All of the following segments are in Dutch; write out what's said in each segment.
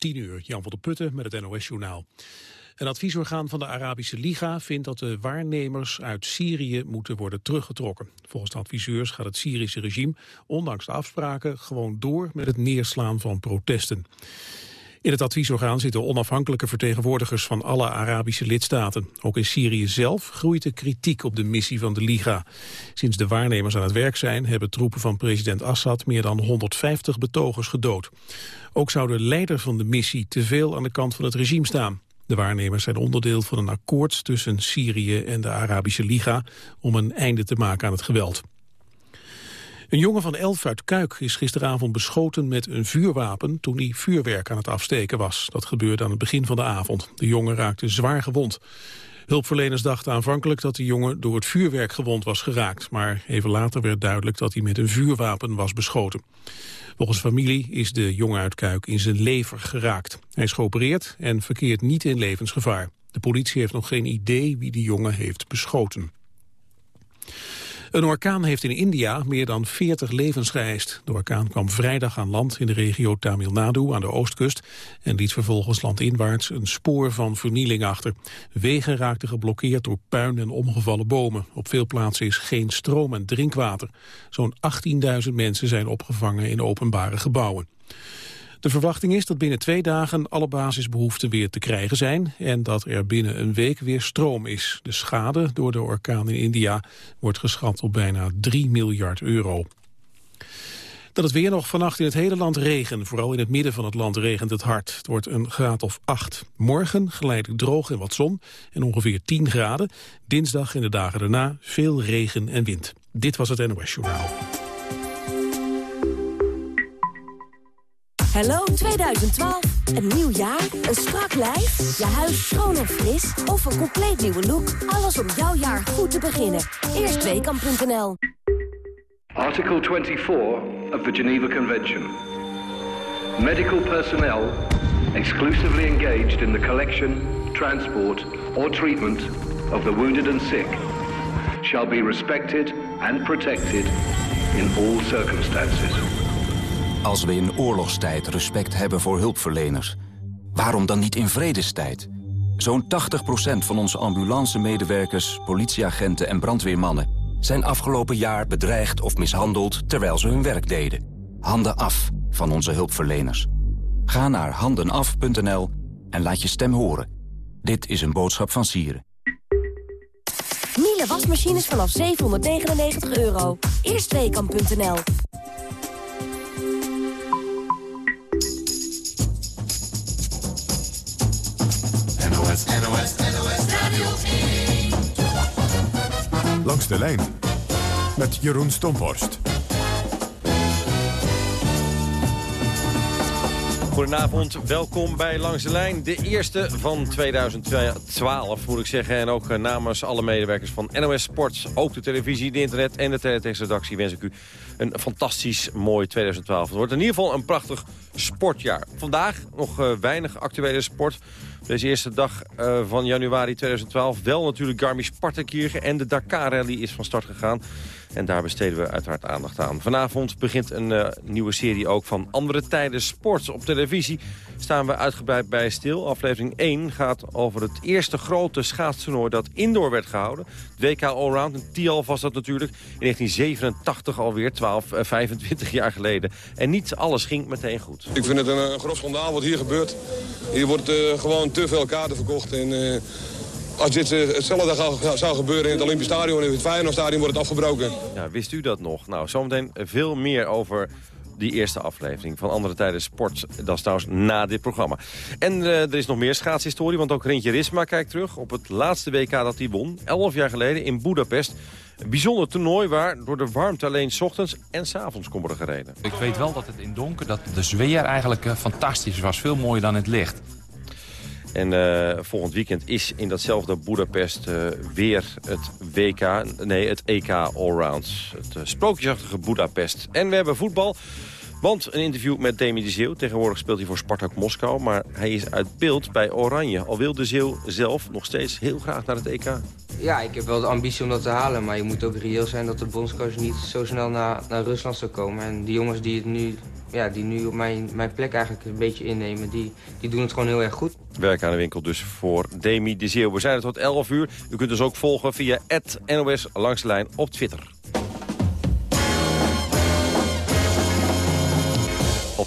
10 uur, Jan van der Putten met het NOS-journaal. Een adviesorgaan van de Arabische Liga vindt dat de waarnemers uit Syrië moeten worden teruggetrokken. Volgens de adviseurs gaat het Syrische regime, ondanks de afspraken, gewoon door met het neerslaan van protesten. In het adviesorgaan zitten onafhankelijke vertegenwoordigers van alle Arabische lidstaten. Ook in Syrië zelf groeit de kritiek op de missie van de Liga. Sinds de waarnemers aan het werk zijn hebben troepen van president Assad meer dan 150 betogers gedood. Ook zou de leider van de missie te veel aan de kant van het regime staan. De waarnemers zijn onderdeel van een akkoord tussen Syrië en de Arabische Liga om een einde te maken aan het geweld. Een jongen van elf uit Kuik is gisteravond beschoten met een vuurwapen toen hij vuurwerk aan het afsteken was. Dat gebeurde aan het begin van de avond. De jongen raakte zwaar gewond. Hulpverleners dachten aanvankelijk dat de jongen door het vuurwerk gewond was geraakt. Maar even later werd duidelijk dat hij met een vuurwapen was beschoten. Volgens familie is de jongen uit Kuik in zijn lever geraakt. Hij is geopereerd en verkeert niet in levensgevaar. De politie heeft nog geen idee wie de jongen heeft beschoten. Een orkaan heeft in India meer dan 40 levens geëist. De orkaan kwam vrijdag aan land in de regio Tamil Nadu aan de oostkust... en liet vervolgens landinwaarts een spoor van vernieling achter. Wegen raakten geblokkeerd door puin en omgevallen bomen. Op veel plaatsen is geen stroom en drinkwater. Zo'n 18.000 mensen zijn opgevangen in openbare gebouwen. De verwachting is dat binnen twee dagen alle basisbehoeften weer te krijgen zijn en dat er binnen een week weer stroom is. De schade door de orkaan in India wordt geschat op bijna 3 miljard euro. Dat het weer nog vannacht in het hele land regen. Vooral in het midden van het land regent het hard. Het wordt een graad of 8. Morgen geleidelijk droog en wat zon en ongeveer 10 graden. Dinsdag en de dagen daarna veel regen en wind. Dit was het NOS Journaal. Hallo 2012. Een nieuw jaar, een strak lijf, je huis schoon en fris of een compleet nieuwe look. Alles om jouw jaar goed te beginnen. Eerstweekam.nl Article 24 of the Geneva Convention. Medical personnel exclusively engaged in the collection, transport or treatment of the wounded and sick shall be respected and protected in all circumstances. Als we in oorlogstijd respect hebben voor hulpverleners, waarom dan niet in vredestijd? Zo'n 80% van onze ambulance-medewerkers, politieagenten en brandweermannen... zijn afgelopen jaar bedreigd of mishandeld terwijl ze hun werk deden. Handen af van onze hulpverleners. Ga naar handenaf.nl en laat je stem horen. Dit is een boodschap van Sieren. Miele wasmachines vanaf 799 euro. Eerstweekam.nl Langs de lijn met Jeroen Stomphorst. Goedenavond, welkom bij Langs de Lijn. De eerste van 2012, moet ik zeggen. En ook eh, namens alle medewerkers van NOS Sport, ook de televisie, de internet en de teletextredactie wens ik u een fantastisch mooi 2012. Het wordt in ieder geval een prachtig sportjaar. Vandaag nog uh, weinig actuele sport. Deze eerste dag uh, van januari 2012 wel natuurlijk Garmisch-Partenkirchen en de Dakar Rally is van start gegaan. En daar besteden we uiteraard aandacht aan. Vanavond begint een uh, nieuwe serie ook van Andere Tijden Sport. Op televisie staan we uitgebreid bij stil. Aflevering 1 gaat over het eerste grote schaatstoernooi dat indoor werd gehouden. WK Allround, een Tialf was dat natuurlijk. In 1987 alweer, 12, uh, 25 jaar geleden. En niet alles ging meteen goed. Ik vind het een, grof schandaal wat hier gebeurt. Hier wordt uh, gewoon te veel kaarten verkocht. En, als dit uh, hetzelfde zou gebeuren in het Olympisch Stadion... in het Feyenoordstadion wordt het afgebroken. Ja, wist u dat nog? Nou, zometeen veel meer over die eerste aflevering van Andere Tijden Sport. Dat is trouwens na dit programma. En uh, er is nog meer schaatshistorie, want ook Rintje Risma kijkt terug... op het laatste WK dat hij won, 11 jaar geleden in Budapest. Een bijzonder toernooi waar door de warmte alleen 's ochtends en 's avonds kon worden gereden. Ik weet wel dat het in donker, dat de zweer eigenlijk uh, fantastisch was. Veel mooier dan het licht. En uh, volgend weekend is in datzelfde Budapest uh, weer het WK, nee, het EK Allround. Het uh, sprookjesachtige Budapest. En we hebben voetbal. Want een interview met Demi de Zeeuw. Tegenwoordig speelt hij voor Spartak Moskou. Maar hij is uit beeld bij Oranje. Al wil de Zeeuw zelf nog steeds heel graag naar het EK. Ja, ik heb wel de ambitie om dat te halen. Maar je moet ook reëel zijn dat de bondscoach niet zo snel naar, naar Rusland zou komen. En die jongens die het nu ja, die nu op mijn, mijn plek eigenlijk een beetje innemen, die, die doen het gewoon heel erg goed. Werk aan de winkel dus voor Demi de Zeeuw. We zijn er tot 11 uur. U kunt dus ook volgen via NOS langs de lijn op Twitter.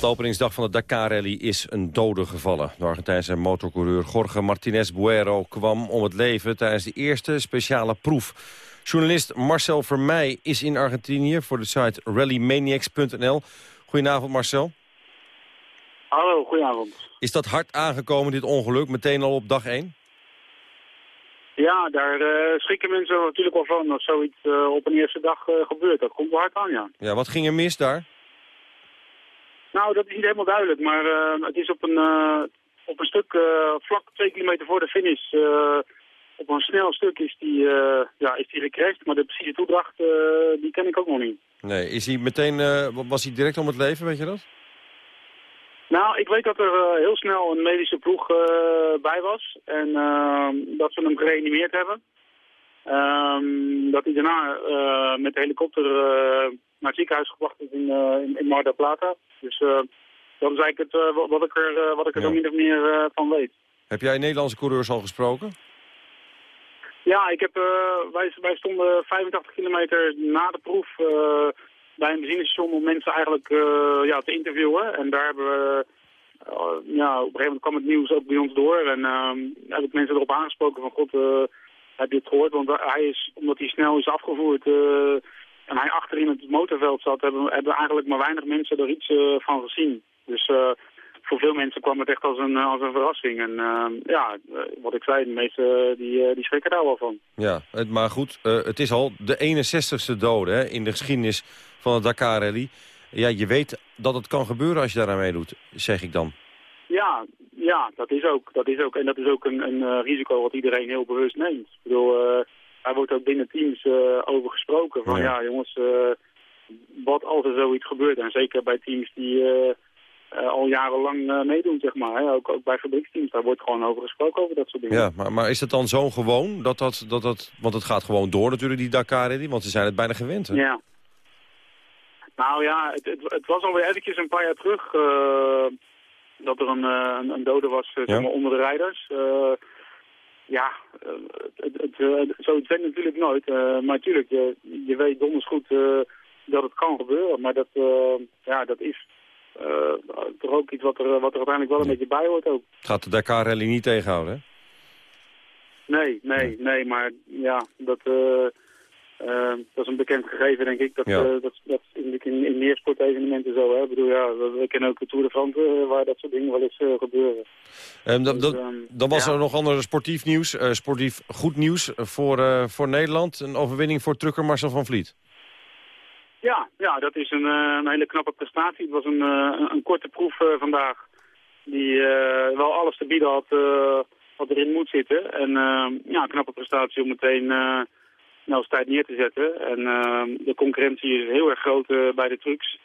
De openingsdag van de Dakar-rally is een dode gevallen. De Argentijnse motorcoureur Jorge Martinez Buero kwam om het leven tijdens de eerste speciale proef. Journalist Marcel Vermeij is in Argentinië voor de site rallymaniacs.nl. Goedenavond Marcel. Hallo, goedenavond. Is dat hard aangekomen, dit ongeluk, meteen al op dag 1? Ja, daar uh, schrikken mensen natuurlijk wel van als zoiets uh, op een eerste dag uh, gebeurt. Dat komt wel hard aan, ja. Ja, wat ging er mis daar? Nou, dat is niet helemaal duidelijk, maar het is op een, op een stuk vlak twee kilometer voor de finish. op een snel stuk is die, ja, is die gecrashed, maar de precieze toedracht die ken ik ook nog niet. Nee, is hij meteen, was hij direct om het leven, weet je dat? Nou, ik weet dat er uh, heel snel een medische ploeg uh, bij was. En uh, dat ze hem gereanimeerd hebben. Um, dat hij daarna met de helikopter naar het ziekenhuis gebracht is in, in, in Mar del Plata. Dus dat is eigenlijk het, wat ik er, wat ik er ja. min of meer van weet. Heb jij Nederlandse coureurs al gesproken? Ja, ik heb, wij, wij stonden 85 kilometer na de proef bij een benzinestation om mensen eigenlijk ja, te interviewen. En daar hebben we, ja, op een gegeven moment kwam het nieuws ook bij ons door. En uh, heb ik mensen erop aangesproken van, god, uh, heb je het gehoord? Want hij is, omdat hij snel is afgevoerd en hij achterin het motorveld zat, hebben, hebben eigenlijk maar weinig mensen er iets van gezien. Dus voor veel mensen kwam het echt als een, als een verrassing. En uh, ja, wat ik zei, de meesten die, die schrikken daar wel van. Ja, maar goed, uh, het is al de 61ste dode hè, in de geschiedenis van het Dakar Rally. Ja, je weet dat het kan gebeuren als je daaraan meedoet, zeg ik dan. Ja, ja dat, is ook, dat is ook. En dat is ook een, een risico wat iedereen heel bewust neemt. Ik bedoel, uh, daar wordt ook binnen teams uh, over gesproken. Van ja, ja jongens, wat als er zoiets gebeurt. En zeker bij teams die al jarenlang meedoen, zeg maar. Hè? Ook, ook bij fabrieksteams, daar wordt gewoon over gesproken over dat soort dingen. Ja, maar, maar is het dan zo gewoon? Dat dat, dat, dat, want het gaat gewoon door natuurlijk, die Dakar Rally. Want ze zijn het bijna gewend, hè? Ja. Nou ja, het, het, het, was alweer eventjes een paar jaar terug uh, dat er een, een, een dode was uh, onder de rijders. Uh, ja, het, het, zoiets weet natuurlijk nooit. maar natuurlijk, je, je weet donders goed dat het kan gebeuren. Maar dat, ja, dat is toch ook iets wat er, wat er uiteindelijk wel een beetje bij hoort ook. Het gaat de Dakar Rally niet tegenhouden, hè? Nee, nee, nee, maar ja, dat... Uh, dat is een bekend gegeven, denk ik. Dat, ja. uh, dat, dat in, in, in meer sportevenementen zo. Hè. Ik bedoel, ja, we, we kennen ook de Tour de France uh, waar dat soort dingen wel eens gebeuren. Um, dus, um, dan was ja. er nog ander sportief nieuws, sportief goed nieuws voor, voor Nederland. Een overwinning voor trucker Marcel van Vliet. Ja, ja dat is een, een hele knappe prestatie. Het was een, een, een korte proef vandaag die wel alles te bieden had wat erin moet zitten. En ja, een knappe prestatie om meteen snelheid neer te zetten. En uh, de concurrentie is heel erg groot uh, bij de trucks.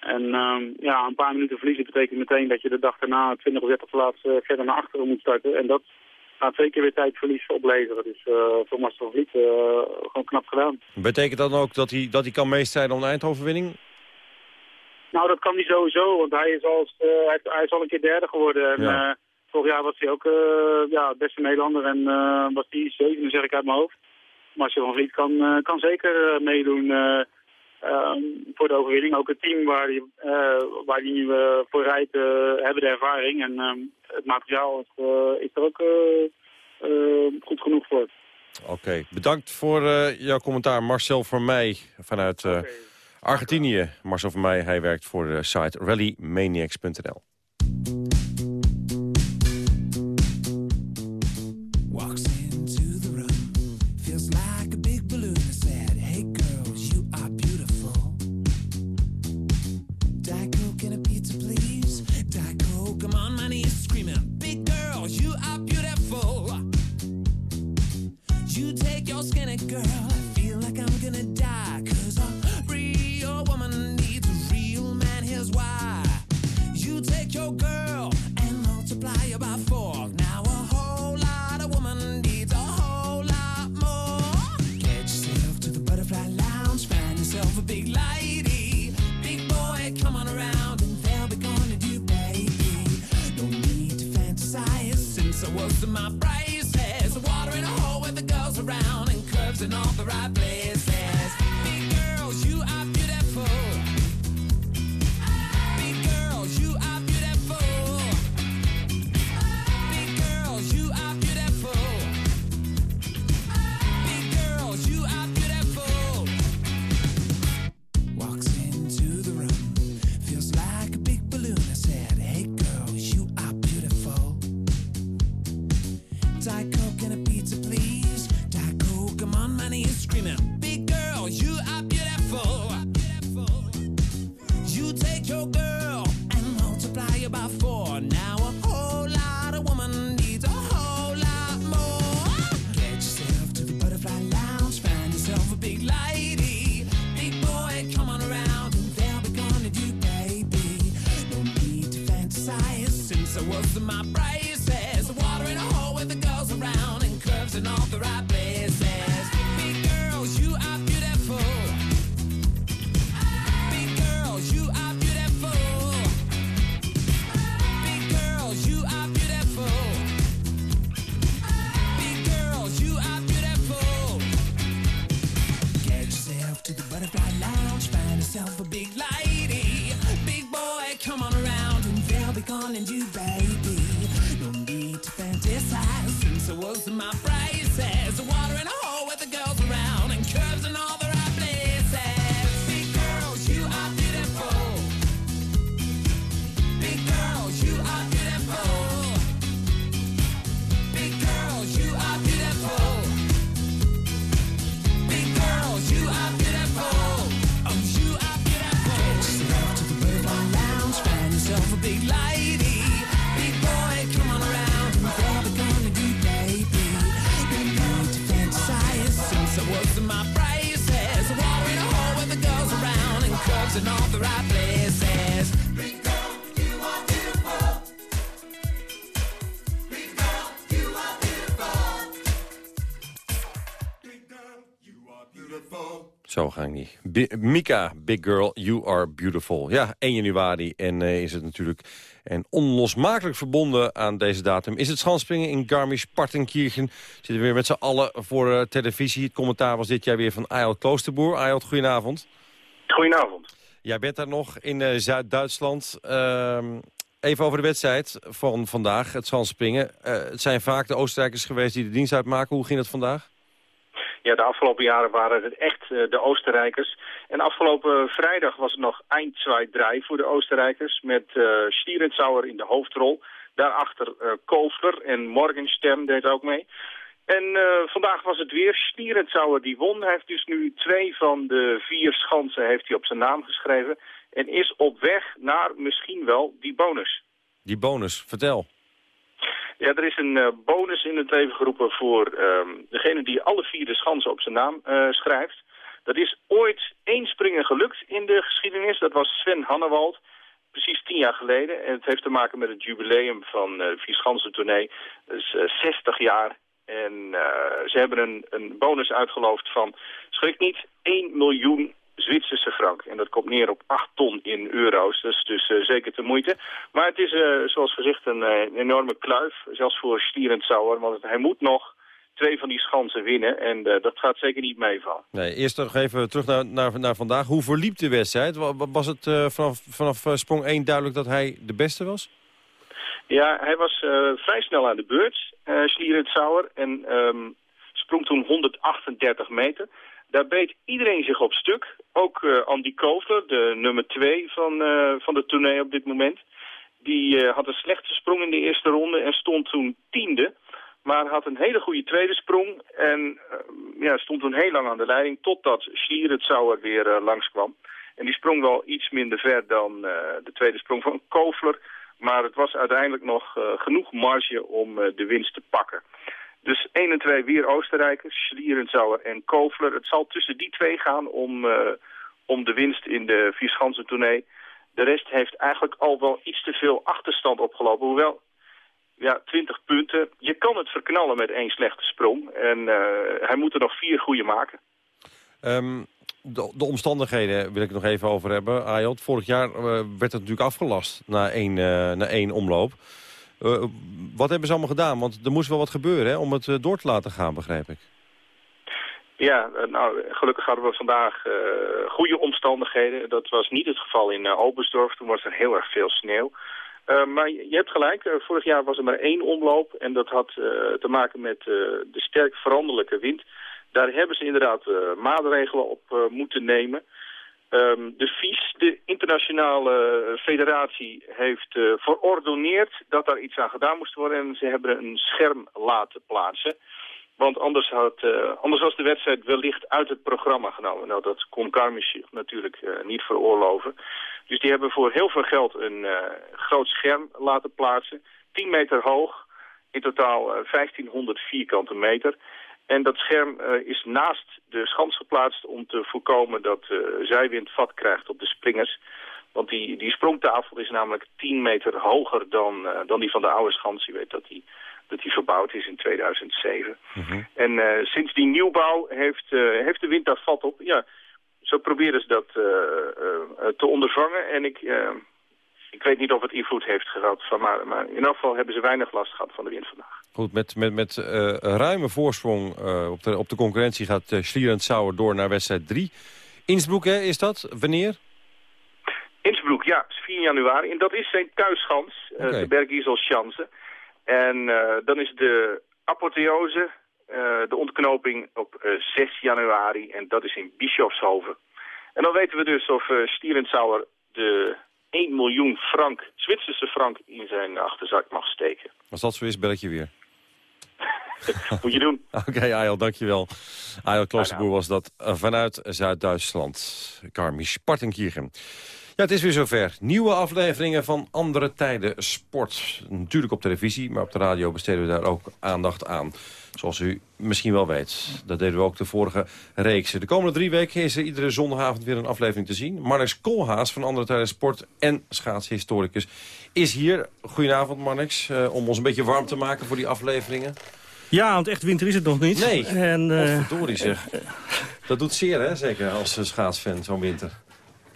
En uh, ja, een paar minuten verliezen betekent meteen dat je de dag daarna 20 of 30 plaats uh, verder naar achteren moet starten. En dat gaat zeker weer tijdverlies opleveren. Dus voor Marcel Vliet gewoon knap gedaan. Betekent dat dan ook dat hij, dat hij kan meestrijden om de Eindhovenwinning? Nou, dat kan hij sowieso, want hij is al, hij, hij is al een keer derde geworden. En ja. vorig jaar was hij ook ja, beste Nederlander en was hij zevende, zeg ik uit mijn hoofd. Marcel van Vliet kan, uh, kan zeker uh, meedoen uh, voor de overwinning. Ook het team waar hij waar die nu voor rijdt hebben de ervaring. En ehm, het materiaal is, is er ook goed genoeg voor. Oké, okay. bedankt voor jouw commentaar. Marcel van Meij vanuit okay. Argentinië. Marcel van Meij, hij werkt voor de site rallymaniacs.nl. Ging die. Bi- Mika, Big Girl, You Are Beautiful. Ja, 1 januari en eh, is het natuurlijk en onlosmakelijk verbonden aan deze datum. Is het schanspringen in Garmisch-Partenkirchen. Zitten we weer met z'n allen voor eh, televisie. Het commentaar was dit jaar weer van Ayot Kloosterboer. Ayot, goedenavond. Goedenavond. Jij bent daar nog in eh, Zuid-Duitsland. Ehm, even over de wedstrijd van vandaag, het schanspringen. Het zijn vaak de Oostenrijkers geweest die de dienst uitmaken. Hoe ging het vandaag? Ja, de afgelopen jaren waren het echt eh, de Oostenrijkers. En afgelopen vrijdag was het nog Eindzweidrij voor de Oostenrijkers... met uh, in de hoofdrol. Daarachter uh, Kofler en Morgenstern deed ook mee. En vandaag was het weer Stierensauer die won. Hij heeft dus nu twee van de vier schansen heeft hij op zijn naam geschreven... en is op weg naar misschien wel die bonus. Die bonus, vertel. Ja, er is een uh, bonus in het leven geroepen voor uh, degene die alle vier de schansen op zijn naam uh, schrijft. Dat is ooit één springen gelukt in de geschiedenis. Dat was Sven Hannewald, precies tien jaar geleden. En het heeft te maken met het jubileum van uh, de Vierschansentournee. Dat is 60 jaar. En ze hebben een, een bonus uitgeloofd van, schrik niet, 1 miljoen Zwitserse frank. En dat komt neer op 8 ton in euro's. Dat is dus uh, zeker de moeite. Maar het is, uh, zoals gezegd, een, uh, een, enorme kluif. Zelfs voor Stierensauer. Want hij moet nog twee van die schansen winnen. En dat gaat zeker niet meevallen. Nee, eerst nog even terug naar, naar, naar vandaag. Hoe verliep de wedstrijd? Was het vanaf, vanaf sprong 1 duidelijk dat hij de beste was? Ja, hij was vrij snel aan de beurt, uh, Stierensauer. En um, sprong toen 138 meter. Daar beet iedereen zich op stuk. Ook uh, Andy Koofler, de nummer 2 van, uh, van de tournee op dit moment. Die uh, had een slechte sprong in de eerste ronde en stond toen tiende. Maar had een hele goede tweede sprong en ja, stond toen heel lang aan de leiding... totdat Schlierenzauer weer langskwam. En die sprong wel iets minder ver dan de tweede sprong van Koofler. Maar het was uiteindelijk nog genoeg marge om de winst te pakken. Dus 1 en 2 weer Oostenrijkers, Schlierenzauer en Kofler. Het zal tussen die twee gaan om, uh, om de winst in de Vierschansentournee. De rest heeft eigenlijk al wel iets te veel achterstand opgelopen. Hoewel, ja, 20 punten. Je kan het verknallen met één slechte sprong. En uh, hij moet er nog vier goede maken. Um, de, de, omstandigheden wil ik nog even over hebben. Ayot, vorig jaar uh, werd het natuurlijk afgelast na één, na één omloop. Eh, wat hebben ze allemaal gedaan? Want er moest wel wat gebeuren hè, om het eh, door te laten gaan, begrijp ik. Ja, eh, nou, gelukkig hadden we vandaag goede omstandigheden. Dat was niet het geval in uh, Oberstdorf. Toen was er heel erg veel sneeuw. Maar je je hebt gelijk, vorig jaar was er maar één omloop. En dat had te maken met de sterk veranderlijke wind. Daar hebben ze inderdaad maatregelen op moeten nemen. Um, de FIS, de internationale federatie, heeft verordoneerd dat daar iets aan gedaan moest worden. En ze hebben een scherm laten plaatsen. Want anders, had, uh, anders was de wedstrijd wellicht uit het programma genomen. Nou, dat kon Garmisch natuurlijk uh, niet veroorloven. Dus die hebben voor heel veel geld een uh, groot scherm laten plaatsen. 10 meter hoog, in totaal 1500 vierkante meter. En dat scherm is naast de schans geplaatst om te voorkomen dat zijwind vat krijgt op de springers. Want die, die sprongtafel is namelijk 10 meter hoger dan, dan die van de oude schans. Je weet dat die dat die verbouwd is in 2007. Mm -hmm. En uh, sinds die nieuwbouw heeft, uh, heeft de wind daar vat op. Ja, zo proberen ze dat uh, te ondervangen. En ik, ik weet niet of het invloed heeft gehad. Van, maar, maar in elk geval hebben ze weinig last gehad van de wind vandaag. Goed, met, met, met ruime voorsprong op, de, op de concurrentie gaat uh, Schlierend Sauer door naar wedstrijd 3. Innsbruck, hè, is dat? Wanneer? Innsbruck, ja, 4 januari. En dat is zijn thuisschans, okay. de Bergisel-Schanze. En dan is de apotheose, de ontknoping op uh, 6 januari. En dat is in Bischofshoven. En dan weten we dus of uh, Stierensauer de 1 miljoen frank, Zwitserse frank, in zijn achterzak mag steken. Als dat zo is, bel ik je weer. Moet je doen. Oké, okay, Ayel, dankjewel. Ayel Kloosterboer was dat vanuit Zuid-Duitsland. Karmisch Partenkirchen. Ja, het is weer zover. Nieuwe afleveringen van Andere Tijden Sport. Natuurlijk op televisie, maar op de radio besteden we daar ook aandacht aan. Zoals u misschien wel weet. Dat deden we ook de vorige reeksen. De komende drie weken is er iedere zondagavond weer een aflevering te zien. Marnix Koolhaas van Andere Tijden Sport en schaatshistoricus is hier. Goedenavond Marnix, uh, om ons een beetje warm te maken voor die afleveringen. Ja, want echt winter is het nog niet. Nee, en, uh, zeg. Dat doet zeer, hè? Zeker als schaatsfan, zo'n winter.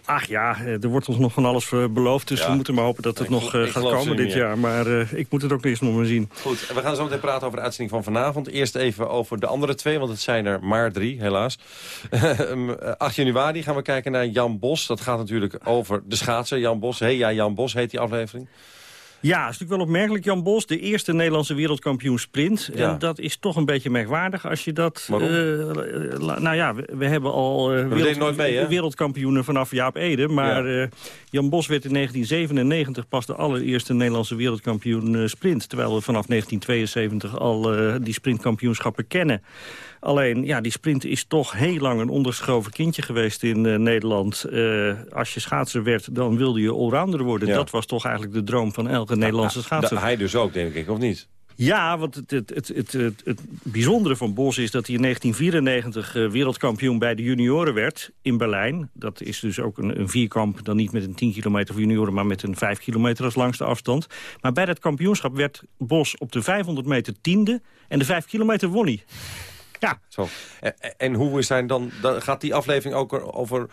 Ach ja, er wordt ons nog van alles beloofd. Dus ja. we moeten maar hopen dat het ik nog gaat komen dit jaar. Maar uh, ik moet het ook eerst nog maar zien. Goed, we gaan zo meteen praten over de uitzending van vanavond. Eerst even over de andere twee, want het zijn er maar drie, helaas. 8 januari gaan we kijken naar Jan Bos. Dat gaat natuurlijk over de schaatser Jan Bos. Hey, ja, Jan Bos heet die aflevering. Ja, het is natuurlijk wel opmerkelijk. Jan Bos, de eerste Nederlandse wereldkampioen sprint. Ja. En dat is toch een beetje merkwaardig als je dat... Waarom? Uh, nou ja, we, we hebben al uh, we wereld, nooit mee, wereldkampioenen vanaf Jaap Ede. Maar ja. uh, Jan Bos werd in 1997 pas de allereerste Nederlandse wereldkampioen sprint. Terwijl we vanaf 1972 al die sprintkampioenschappen kennen. Alleen, ja, die sprint is toch heel lang een onderschoven kindje geweest in uh, Nederland. Uh, als je schaatser werd, dan wilde je allrounder worden. Ja. Dat was toch eigenlijk de droom van elke Nederlandse schaatser. Ja, hij dus ook, denk ik, of niet? Ja, want het, het, het, het, bijzondere van Bos is dat hij in 1994 uh, wereldkampioen bij de junioren werd in Berlijn. Dat is dus ook een, een vierkamp, dan niet met een 10 kilometer voor junioren, maar met een 5 kilometer als langste afstand. Maar bij dat kampioenschap werd Bos op de 500 meter tiende en de 5 kilometer won hij. Ja. Zo. En, hoe is hij dan, dan, gaat die aflevering ook over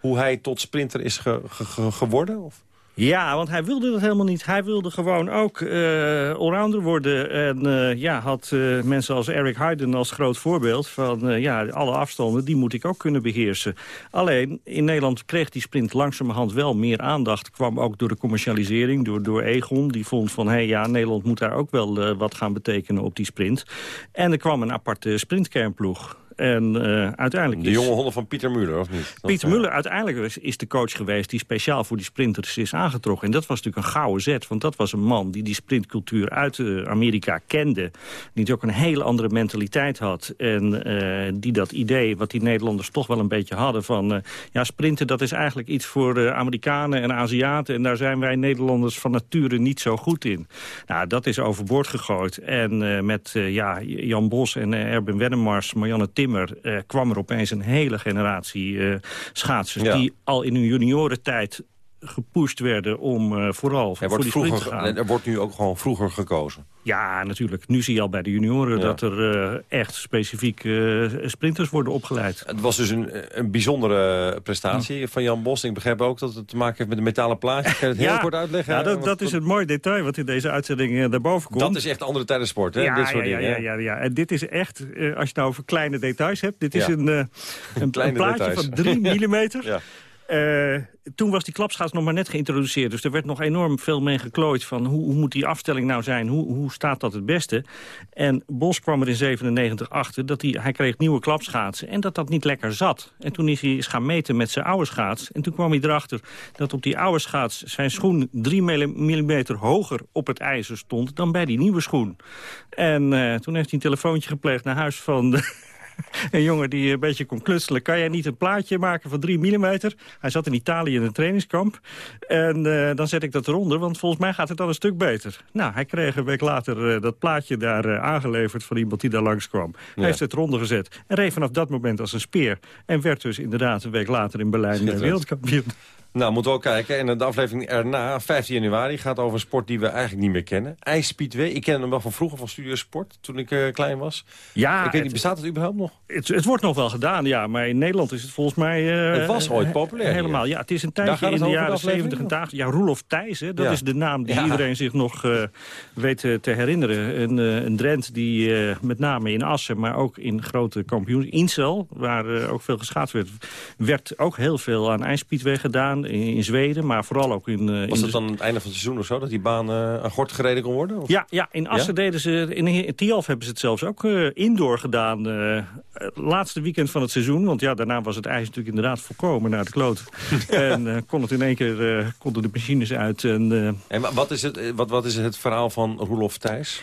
hoe hij tot sprinter is ge, geworden? Of? Ja, want hij wilde dat helemaal niet. Hij wilde gewoon ook uh, allrounder worden. En uh, ja, had uh, mensen als Eric Heiden als groot voorbeeld... van ja, alle afstanden, die moet ik ook kunnen beheersen. Alleen, in Nederland kreeg die sprint langzamerhand wel meer aandacht. Kwam ook door de commercialisering, door, door Egon. Die vond van, hé hey, ja, Nederland moet daar ook wel wat gaan betekenen op die sprint. En er kwam een aparte sprintkernploeg. En uh, uiteindelijk De jonge honden van Pieter Muller, of niet? Pieter Muller uiteindelijk is, is de coach geweest... die speciaal voor die sprinters is aangetrokken. En dat was natuurlijk een gouden zet. Want dat was een man die die sprintcultuur uit uh, Amerika kende. Die ook een hele andere mentaliteit had. En uh, die dat idee, wat die Nederlanders toch wel een beetje hadden... van ja, sprinten dat is eigenlijk iets voor Amerikanen en Aziaten... en daar zijn wij Nederlanders van nature niet zo goed in. Nou, dat is overboord gegooid. En met ja, Jan Bos en Erben Wennemars, Marianne Tim uh, kwam er opeens een hele generatie uh, schaatsers... Ja. die al in hun juniorentijd gepusht werden om eh, vooral Er voor wordt, die te gaan. er wordt nu ook gewoon vroeger gekozen. Ja, natuurlijk. Nu zie je al bij de junioren Ja. dat er eh, echt specifiek eh, sprinters worden opgeleid. Het was dus een, een bijzondere prestatie van Jan Bos. Ik begrijp ook dat het te maken heeft met een metalen plaatje. Kan je het heel kort uitleggen? Ja, dat, Wat- dat is een mooi detail wat in deze uitzending daarboven komt. Dat is echt andere tijden sport, hè? Ja, Dit soort ja, ja, dingen. ja, ja, ja. En dit is echt, als je het nou over kleine details hebt... dit is een, een, plaatje details. van 3 millimeter. Eh, toen was die klapschaats nog maar net geïntroduceerd. Dus er werd nog enorm veel mee geklooid van hoe, hoe moet die afstelling nou zijn? Hoe, hoe staat dat het beste? En Bos kwam er in 97 achter dat hij, hij kreeg nieuwe klapschaatsen... en dat dat niet lekker zat. En toen is hij eens gaan meten met zijn oude schaats. En toen kwam hij erachter dat op die oude schaats... zijn schoen 3 millimeter hoger op het ijzer stond dan bij die nieuwe schoen. En eh, toen heeft hij een telefoontje gepleegd naar huis van... De, een jongen die een beetje kon klutselen. Kan jij niet een plaatje maken van 3 mm? Hij zat in Italië in een trainingskamp. En eh, dan zet ik dat eronder, want volgens mij gaat het dan een stuk beter. Nou, hij kreeg een week later eh, dat plaatje daar eh, aangeleverd... van iemand die daar langskwam. Hij Ja. heeft het eronder gezet. En reed vanaf dat moment als een speer. En werd dus inderdaad een week later in Berlijn wereldkampioen. Nou, moeten we ook kijken. En de aflevering erna, 15 januari, gaat over een sport die we eigenlijk niet meer kennen. IJsspeedway. Ik ken hem wel van vroeger van Studiosport, toen ik eh, klein was. Ja, ik weet niet, bestaat het überhaupt nog? Het, het wordt nog wel gedaan, ja. Maar in Nederland is het volgens mij... eh, Het was ooit populair Helemaal, ja. Het is een tijdje in de jaren aflevering, 70 en of? 80. Ja, Roelof Thijs, hè, dat Ja. is de naam die Ja. iedereen zich nog eh, weet te herinneren. Een, een Drent die met name in Assen, maar ook in grote kampioens... Insel, waar ook veel geschaatst werd... werd ook heel veel aan ijspeedway gedaan in, in Zweden, maar vooral ook in... eh, Was de- dan het einde van het seizoen of zo, dat die baan eh aan gort gereden kon worden? Of? ja, ja, in Assen Ja? deden ze... In, in Tialf hebben ze het zelfs ook eh, indoor gedaan. laatste weekend van het seizoen. Want ja, daarna was het ijs natuurlijk inderdaad volkomen naar de kloot. en kon het in één keer... konden de machines uit. En, En wa- wat is, het, wat, wat is het verhaal van Roelof Thijs?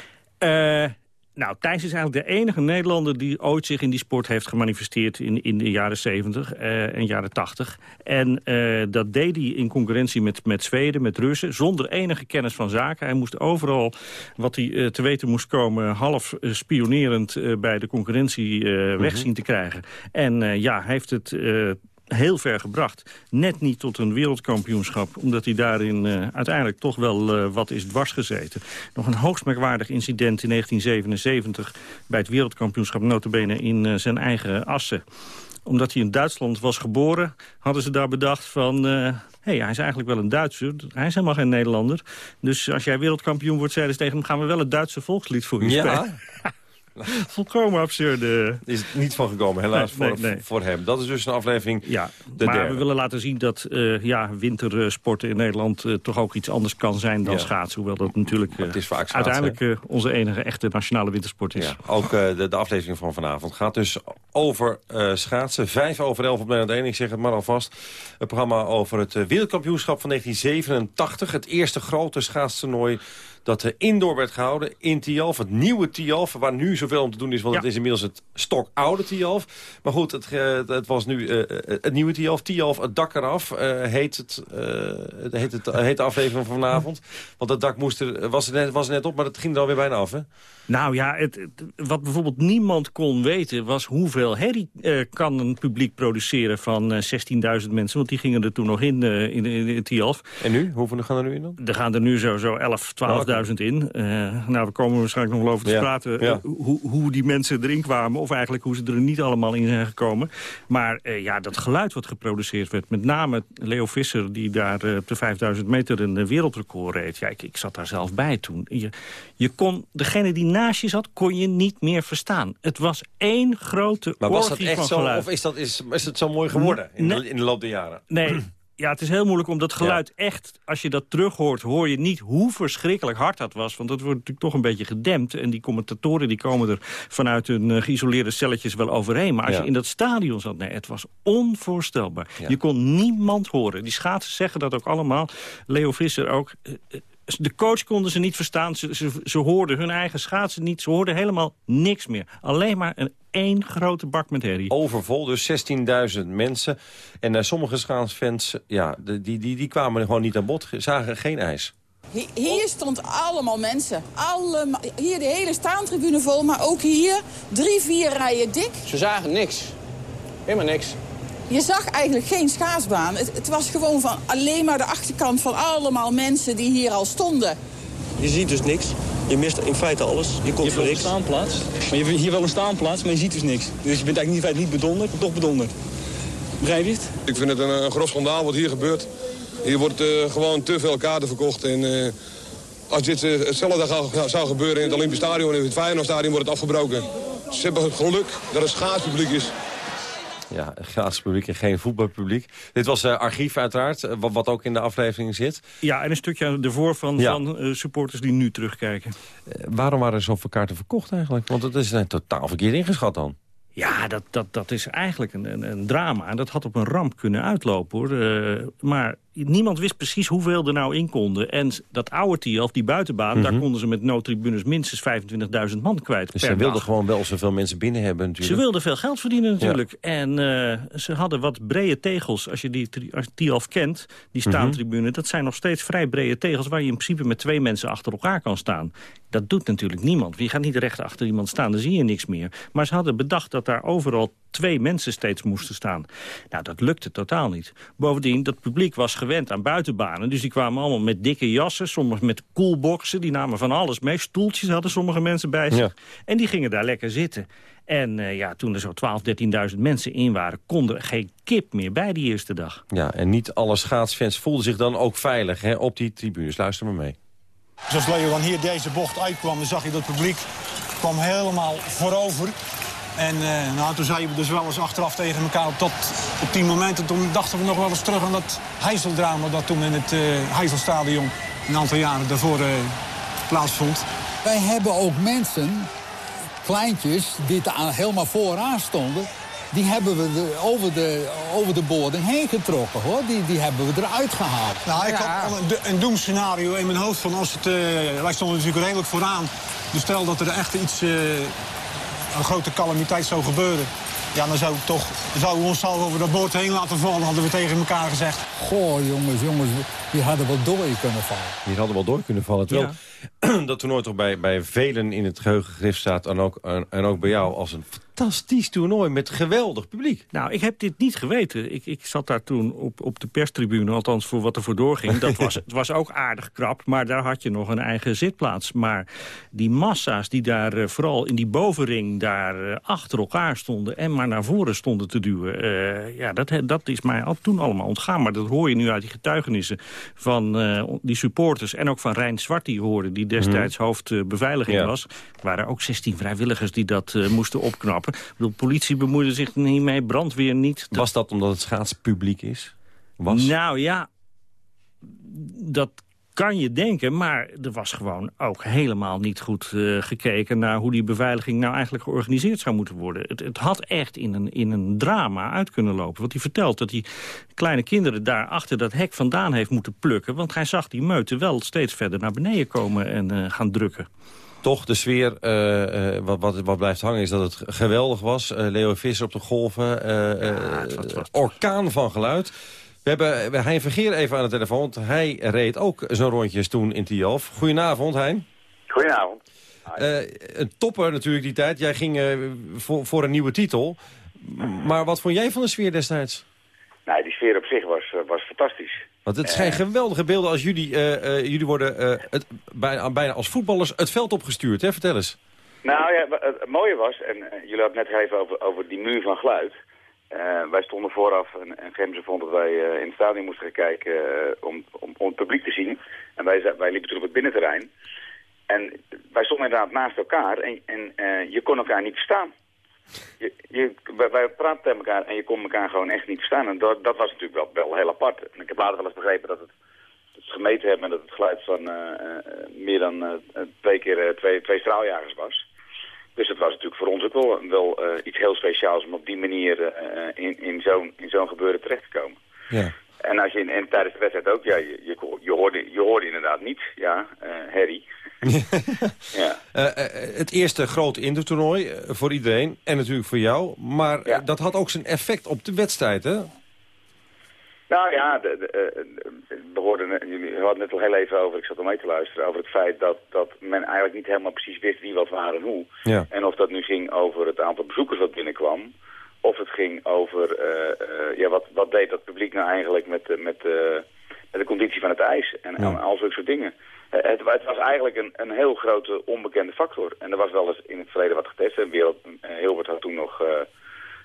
Nou, Thijs is eigenlijk de enige Nederlander die ooit zich in die sport heeft gemanifesteerd in, in de jaren 70 eh, en jaren 80. En eh, dat deed hij in concurrentie met, met Zweden, met Russen, zonder enige kennis van zaken. Hij moest overal wat hij eh, te weten moest komen, half spionerend bij de concurrentie weg zien te krijgen. En ja, hij heeft het... heel ver gebracht. Net niet tot een wereldkampioenschap. Omdat hij daarin eh, uiteindelijk toch wel eh, wat is dwars gezeten. Nog een hoogst merkwaardig incident in 1977... bij het wereldkampioenschap notabene in eh, zijn eigen Assen omdat hij in Duitsland was geboren, hadden ze daar bedacht van... hey, hij is eigenlijk wel een Duitser, hij is helemaal geen Nederlander. Dus als jij wereldkampioen wordt, zeiden ze tegen hem... gaan we wel het Duitse volkslied voor je Ja. spelen. Volkomen absurde. Is het niet van gekomen, helaas, Nee, voor, nee, nee. voor hem. Dat is dus een aflevering Ja, de maar derde. we willen laten zien dat eh, ja, wintersporten in Nederland eh, toch ook iets anders kan zijn dan Ja. schaatsen. Hoewel dat natuurlijk eh, het is vaak schaatsen, uiteindelijk eh, onze enige echte nationale wintersport is. Ja, ook eh, de, de aflevering van vanavond gaat dus over eh, schaatsen. Vijf over elf op Nederland 1, ik zeg het maar alvast. Het programma over het eh, wereldkampioenschap van 1987. Het eerste grote schaatstoernooi dat eh, indoor werd gehouden in Tialf. Het nieuwe Tialf, waar nu zoveel om te doen is... want Ja. het is inmiddels het stokoude Tialf. Maar goed, het, eh, het was nu eh, eh, het nieuwe Tialf. Tialf, het dak eraf, heet, het, heet, het, heet de aflevering van vanavond. Want het dak moest er, was, er net, was er net op, maar het ging er alweer bijna af, hè? Nou ja, het, het- wat bijvoorbeeld niemand kon weten... was hoeveel herrie eh, kan een publiek produceren van eh, 16.000 mensen. Want die gingen er toen nog in, in, in, in Tialf. En nu? Hoeveel gaan er nu in dan? Er gaan er nu zo, zo 11, 12.000 in. Eh, nou, we komen waarschijnlijk nog wel over te Ja, praten... ja. eh, hoe, hoe die mensen erin kwamen... of eigenlijk hoe ze er niet allemaal in zijn gekomen. Maar eh, ja, dat geluid wat geproduceerd werd... met name Leo Visser, die daar op de 5000 meter een wereldrecord reed. Ja, ik, ik zat daar zelf bij toen. Je, je kon, degene die naast je zat, kon je niet meer verstaan. Het was één grote Maar was dat echt zo, geluid. of is, dat, is, is het zo mooi geworden in, Nee. de, in de loop der jaren? Nee, ja, het is heel moeilijk om dat geluid echt... als je dat terughoort, hoor je niet hoe verschrikkelijk hard dat was. Want dat wordt natuurlijk toch een beetje gedempt. En die commentatoren die komen er vanuit hun eh, geïsoleerde celletjes wel overheen. Maar als Ja. je in dat stadion zat, nee, het was onvoorstelbaar. Ja. Je kon niemand horen. Die schaatsers zeggen dat ook allemaal. Leo Visser ook... eh, eh, de coach konden ze niet verstaan. Ze, ze, ze hoorden hun eigen schaatsen niet. Ze hoorden helemaal niks meer. Alleen maar een één grote bak met herrie. Overvol, dus 16.000 mensen. En eh, sommige schaatsfans, ja, die, die, die kwamen er gewoon niet aan bod. Zagen geen ijs. Hi- Hier stond allemaal mensen. Allemaal, hier de hele staantribune vol, maar ook hier drie, vier rijen dik. Ze zagen niks. Helemaal niks. Je zag eigenlijk geen schaatsbaan. Het, het was gewoon van alleen maar de achterkant van allemaal mensen die hier al stonden. Je ziet dus niks. Je mist in feite alles. Je komt Je voor hebt wel een niks. staanplaats. Maar je hebt hier wel een staanplaats, maar je ziet dus niks. Dus je bent eigenlijk niet, in feite niet bedonderd, maar toch bedonderd. Begrijp je het? Ik vind het een, een grof schandaal wat hier gebeurt. Hier wordt eh, gewoon te veel kaarten verkocht. En eh, als dit eh, hetzelfde zou- zou gebeuren in het Olympisch Stadion... en in het Feyenoordstadion wordt het afgebroken. Ze hebben het geluk dat het schaatspubliek is. Ja, gratis publiek en geen voetbalpubliek. Dit was eh, archief uiteraard, eh, wat, wat ook in de aflevering zit. Ja, en een stukje ervoor van, Ja. van eh, supporters die nu terugkijken. Waarom waren er zoveel kaarten verkocht eigenlijk? Want het is eh, totaal verkeerd ingeschat dan. Ja, dat, dat, dat is eigenlijk een, een, een drama. En dat had op een ramp kunnen uitlopen, hoor. Maar niemand wist precies hoeveel er nou in konden. En dat oude Tialf, die buitenbaan... daar Mhm. konden ze met noodtribunes minstens 25.000 man kwijt Dus ze wilden gewoon wel zoveel mensen binnen hebben natuurlijk. Ze wilden veel geld verdienen natuurlijk. En eh, ze hadden wat brede tegels. Als je die Tialf kent, die Mhm. staantribune... dat zijn nog steeds vrij brede tegels... waar je in principe met twee mensen achter elkaar kan staan. Dat doet natuurlijk niemand. Je gaat niet recht achter iemand staan, dan zie je niks meer. Maar ze hadden bedacht dat daar overal twee mensen steeds moesten staan. Nou, dat lukte totaal niet. Bovendien, dat publiek was gewend aan buitenbanen. Dus die kwamen allemaal met dikke jassen, sommigen met koelboxen. Die namen van alles mee. Stoeltjes hadden sommige mensen bij zich. Ja. En die gingen daar lekker zitten. En eh, ja, toen er zo 12.000, 13.000 mensen in waren... kon er geen kip meer bij die eerste dag. Ja, en niet alle schaatsfans voelden zich dan ook veilig hè, op die tribunes. Luister maar mee. Zoals Leo dan hier deze bocht uitkwam, dan zag je dat het publiek kwam helemaal voorover. En eh, nou, toen zeiden we dus wel eens achteraf tegen elkaar tot op die momenten. Toen dachten we nog wel eens terug aan dat Heizeldrama dat toen in het eh Heizelstadion een aantal jaren daarvoor eh, plaatsvond. Wij hebben ook mensen, kleintjes, die daar helemaal vooraan stonden... die hebben we de- over, de, over de boarding heen getrokken, hoor. Die, die hebben we eruit gehaald. Nou, ik had een, een doemscenario in mijn hoofd van als het... eh, wij stonden natuurlijk redelijk vooraan. Dus stel dat er echt iets, eh, een grote calamiteit zou gebeuren... Ja, dan zou ik toch, zou we onszelf over dat boord heen laten vallen, hadden we tegen elkaar gezegd. Goh, jongens, jongens, die hadden wel door kunnen vallen. Die hadden wel door kunnen vallen. Terwijl dat toernooi toch bij, bij velen in het geheugen gegrift staat... En ook, en, en ook bij jou als een fantastisch toernooi met geweldig publiek. Nou, ik heb dit niet geweten. Ik, ik zat daar toen op, op de perstribune, althans voor wat er voor doorging. Dat was, het was ook aardig krap, maar daar had je nog een eigen zitplaats. Maar die massa's die daar eh, vooral in die bovenring daar eh, achter elkaar stonden... en maar naar voren stonden te duwen, eh, ja, dat, dat is mij al, toen allemaal ontgaan. Maar dat hoor je nu uit die getuigenissen van eh, die supporters... en ook van Rijn Zwart die hoorde, die destijds hoofd eh, beveiliging Ja. was. Er waren ook 16 vrijwilligers die dat eh, moesten opknappen. Ik bedoel, politie bemoeide zich niet mee, brandweer niet. Was dat omdat het schaatspubliek is? Was? Nou ja, dat kan je denken, maar er was gewoon ook helemaal niet goed eh, gekeken... naar hoe die beveiliging nou eigenlijk georganiseerd zou moeten worden. Het, het had echt in een, in een drama uit kunnen lopen. Want hij vertelt dat hij kleine kinderen daar achter dat hek vandaan heeft moeten plukken... want hij zag die meuten wel steeds verder naar beneden komen en eh, gaan drukken. Toch de sfeer, eh, eh, wat, wat, wat blijft hangen, is dat het geweldig was. Eh, Leo Visser op de golven, eh, eh, orkaan van geluid. We hebben Hein Vergeer even aan de telefoon, want hij reed ook zo'n rondjes toen in Tialf. Goedenavond, Hein. Goedenavond. Eh, een topper natuurlijk die tijd. Jij ging voor, voor een nieuwe titel. Maar wat vond jij van de sfeer destijds? Nou, die sfeer op zich was, was fantastisch. Want het zijn geweldige beelden als jullie, eh, eh, jullie worden eh, het, bijna, bijna als voetballers het veld opgestuurd. Hè? Vertel eens. Nou ja, het, mooie was, en eh, jullie hadden het net even over, over die muur van geluid. Eh, wij stonden vooraf en, en Gemse vond dat wij eh, in het stadion moesten gaan kijken eh, om, om, om het publiek te zien. En wij, wij liepen toen op het binnenterrein. En wij stonden inderdaad naast elkaar en, en eh, je kon elkaar niet verstaan. Je, je, wij, praten tegen elkaar en je kon elkaar gewoon echt niet verstaan. En dat, dat was natuurlijk wel, heel apart. En ik heb later wel eens begrepen dat het, dat het gemeten hebben en dat het geluid van eh, eh, meer dan eh, twee keer twee, straaljagers was. Dus het was natuurlijk voor ons ook wel, wel iets heel speciaals om op die manier in, in zo'n gebeuren terecht te komen. Ja. En, als je in, en tijdens de wedstrijd ook, ja, je, je, je, hoorde, je hoorde inderdaad niet, ja, eh Harry. ja. Eh, eh, het eerste grote indoortoernooi voor iedereen en natuurlijk voor jou. Maar dat had ook zijn effect op de wedstrijd, hè? Nou ja, de, de, we hoorden, net- jullie hadden het al heel even over, ik zat om mee te luisteren, over het feit dat, dat men eigenlijk niet helemaal precies wist wie wat waar en hoe. Ja. En of dat nu ging over het aantal bezoekers wat binnenkwam, of het ging over eh, eh, ja, wat, wat deed dat publiek nou eigenlijk met, eh, met, met de conditie van het ijs en, en al zulke soort dingen. Het, het was eigenlijk een, een heel grote onbekende factor. En er was wel eens in het verleden wat getest. En wereld, Hilbert had toen nog eh,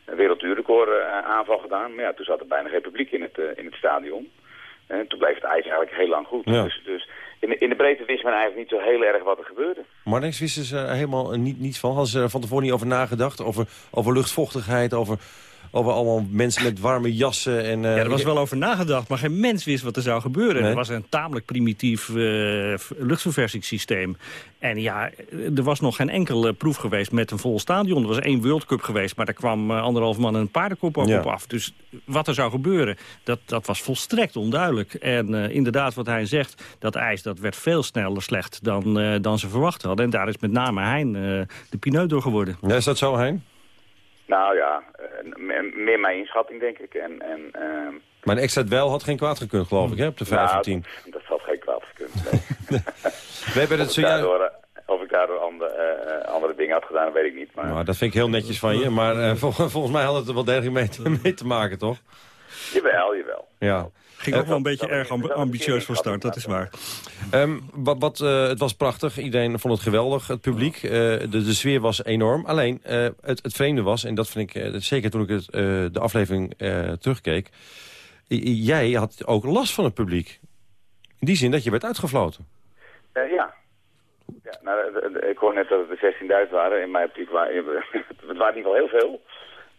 een wereldduurrecord eh, aanval gedaan. Maar ja, toen zat er bijna geen publiek in het, in het stadion. En toen bleef het ijs eigenlijk heel lang goed. Ja. Dus, dus in, in de breedte wist men eigenlijk niet zo heel erg wat er gebeurde. Maar niks wisten ze helemaal niet, niets van. Hadden ze er van tevoren niet over nagedacht? Over, over luchtvochtigheid, over, over allemaal mensen met warme jassen? En, eh, Ja, er was wel over nagedacht, maar geen mens wist wat er zou gebeuren. Nee. Er was een tamelijk primitief v- luchtverversingssysteem. En ja, er was nog geen enkele proef geweest met een vol stadion. Er was één World Cup geweest, maar daar kwam eh, anderhalf man een paardenkop ook Ja. op af. Dus wat er zou gebeuren, dat, dat was volstrekt onduidelijk. En inderdaad, wat hij zegt, dat ijs dat werd veel sneller slecht dan, dan ze verwacht hadden. En daar is met name Hein de pineut door geworden. Ja, is dat zo, Hein? Nou ja, eh, me- meer mijn inschatting denk ik. En, en, ehm, Maar een extra wel had geen kwaad gekund, geloof ik, hè, op de 5 nou, en 10. Dat, dat had geen kwaad gekund. nee. We hebben het of, ik zojuist... daardoor, eh, of ik daardoor andere, eh, andere dingen had gedaan, weet ik niet. Maar Nou, dat vind ik heel netjes van je, maar vol- volgens mij had het er wel degelijk mee te, mee te maken, toch? jawel, jawel. Ja. Ging ook wel een beetje erg amb- ambitieus voor start, dat is waar. Ehm, wat, wat, eh, het was prachtig, iedereen vond het geweldig, het publiek. Eh, de, de sfeer was enorm. Alleen, eh, het, het vreemde was, en dat vind ik, eh, zeker toen ik het, eh, de aflevering eh, terugkeek... jij had ook last van het publiek. In die zin dat je werd uitgefloten. Eh, ja. ja nou, ik hoor net dat het er 16.000 waren. In mijn optiek waren het waren in ieder geval heel veel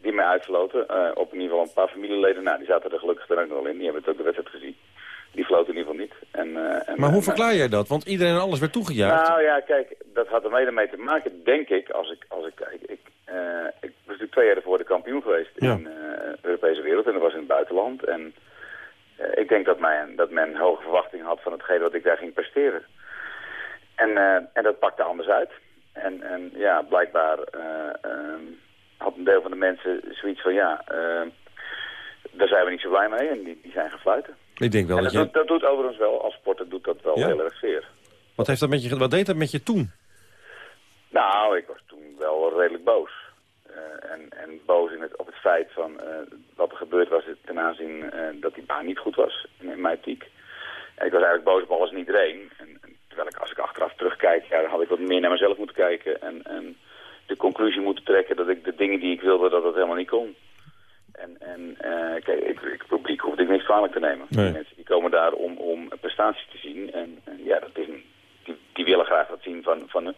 die mij uitfloten. Eh, op in ieder geval een paar familieleden. Nou, die zaten er gelukkig er ook nog wel in. Die hebben het ook de wedstrijd gezien. Die floten in ieder geval niet. En, eh, en, Maar hoe verklaar jij dat? Want iedereen en alles werd toegejuicht. Nou ja, kijk, dat had er mede mee te maken, denk ik, als ik, als ik. Ik, eh, ik was natuurlijk twee jaar ervoor de kampioen geweest Ja. in eh, de Europese wereld en dat was in het buitenland. En eh, ik denk dat men, dat men hoge verwachtingen had van hetgeen wat ik daar ging presteren. En, eh, en dat pakte anders uit. En, en ja, blijkbaar eh, ehm, had een deel van de mensen zoiets van, ja, eh, daar zijn we niet zo blij mee en die, die zijn gefluiten. Ik denk wel en dat dat, je... doet, dat doet overigens wel, als sporter doet dat wel Ja? heel erg zeer. Wat, heeft dat met je, wat deed dat met je toen? Nou, ik was toen wel redelijk boos. Eh, en, en boos in het, op het feit van eh, wat er gebeurd was ten aanzien eh, dat die baan niet goed was in, in mijn optiek. En ik was eigenlijk boos op alles en iedereen. En, en terwijl ik, als ik achteraf terugkijk, ja, dan had ik wat meer naar mezelf moeten kijken. En, en de conclusie moeten trekken dat ik de dingen die ik wilde, dat dat helemaal niet kon. En, en eh, kijk, ik, ik, publiek hoefde ik niks kwalijk te nemen. Nee. Mensen die komen daar om, om prestaties te zien. En, en ja, dat is een, die, die willen graag wat zien van, van hun.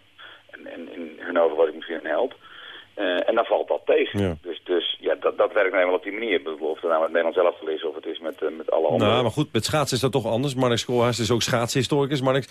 En, en in hun ogen was ik misschien een held. Eh, en dan valt dat tegen. Ja. Dus, dus ja, dat, dat werkt nou eenmaal op die manier. Ik bedoel, Of het nou met Nederland zelf te is of het is met, eh, met alle andere... Nou, maar goed, met schaatsen is dat toch anders. Marnix Koolhaas is ook schaatshistoricus. Marnix,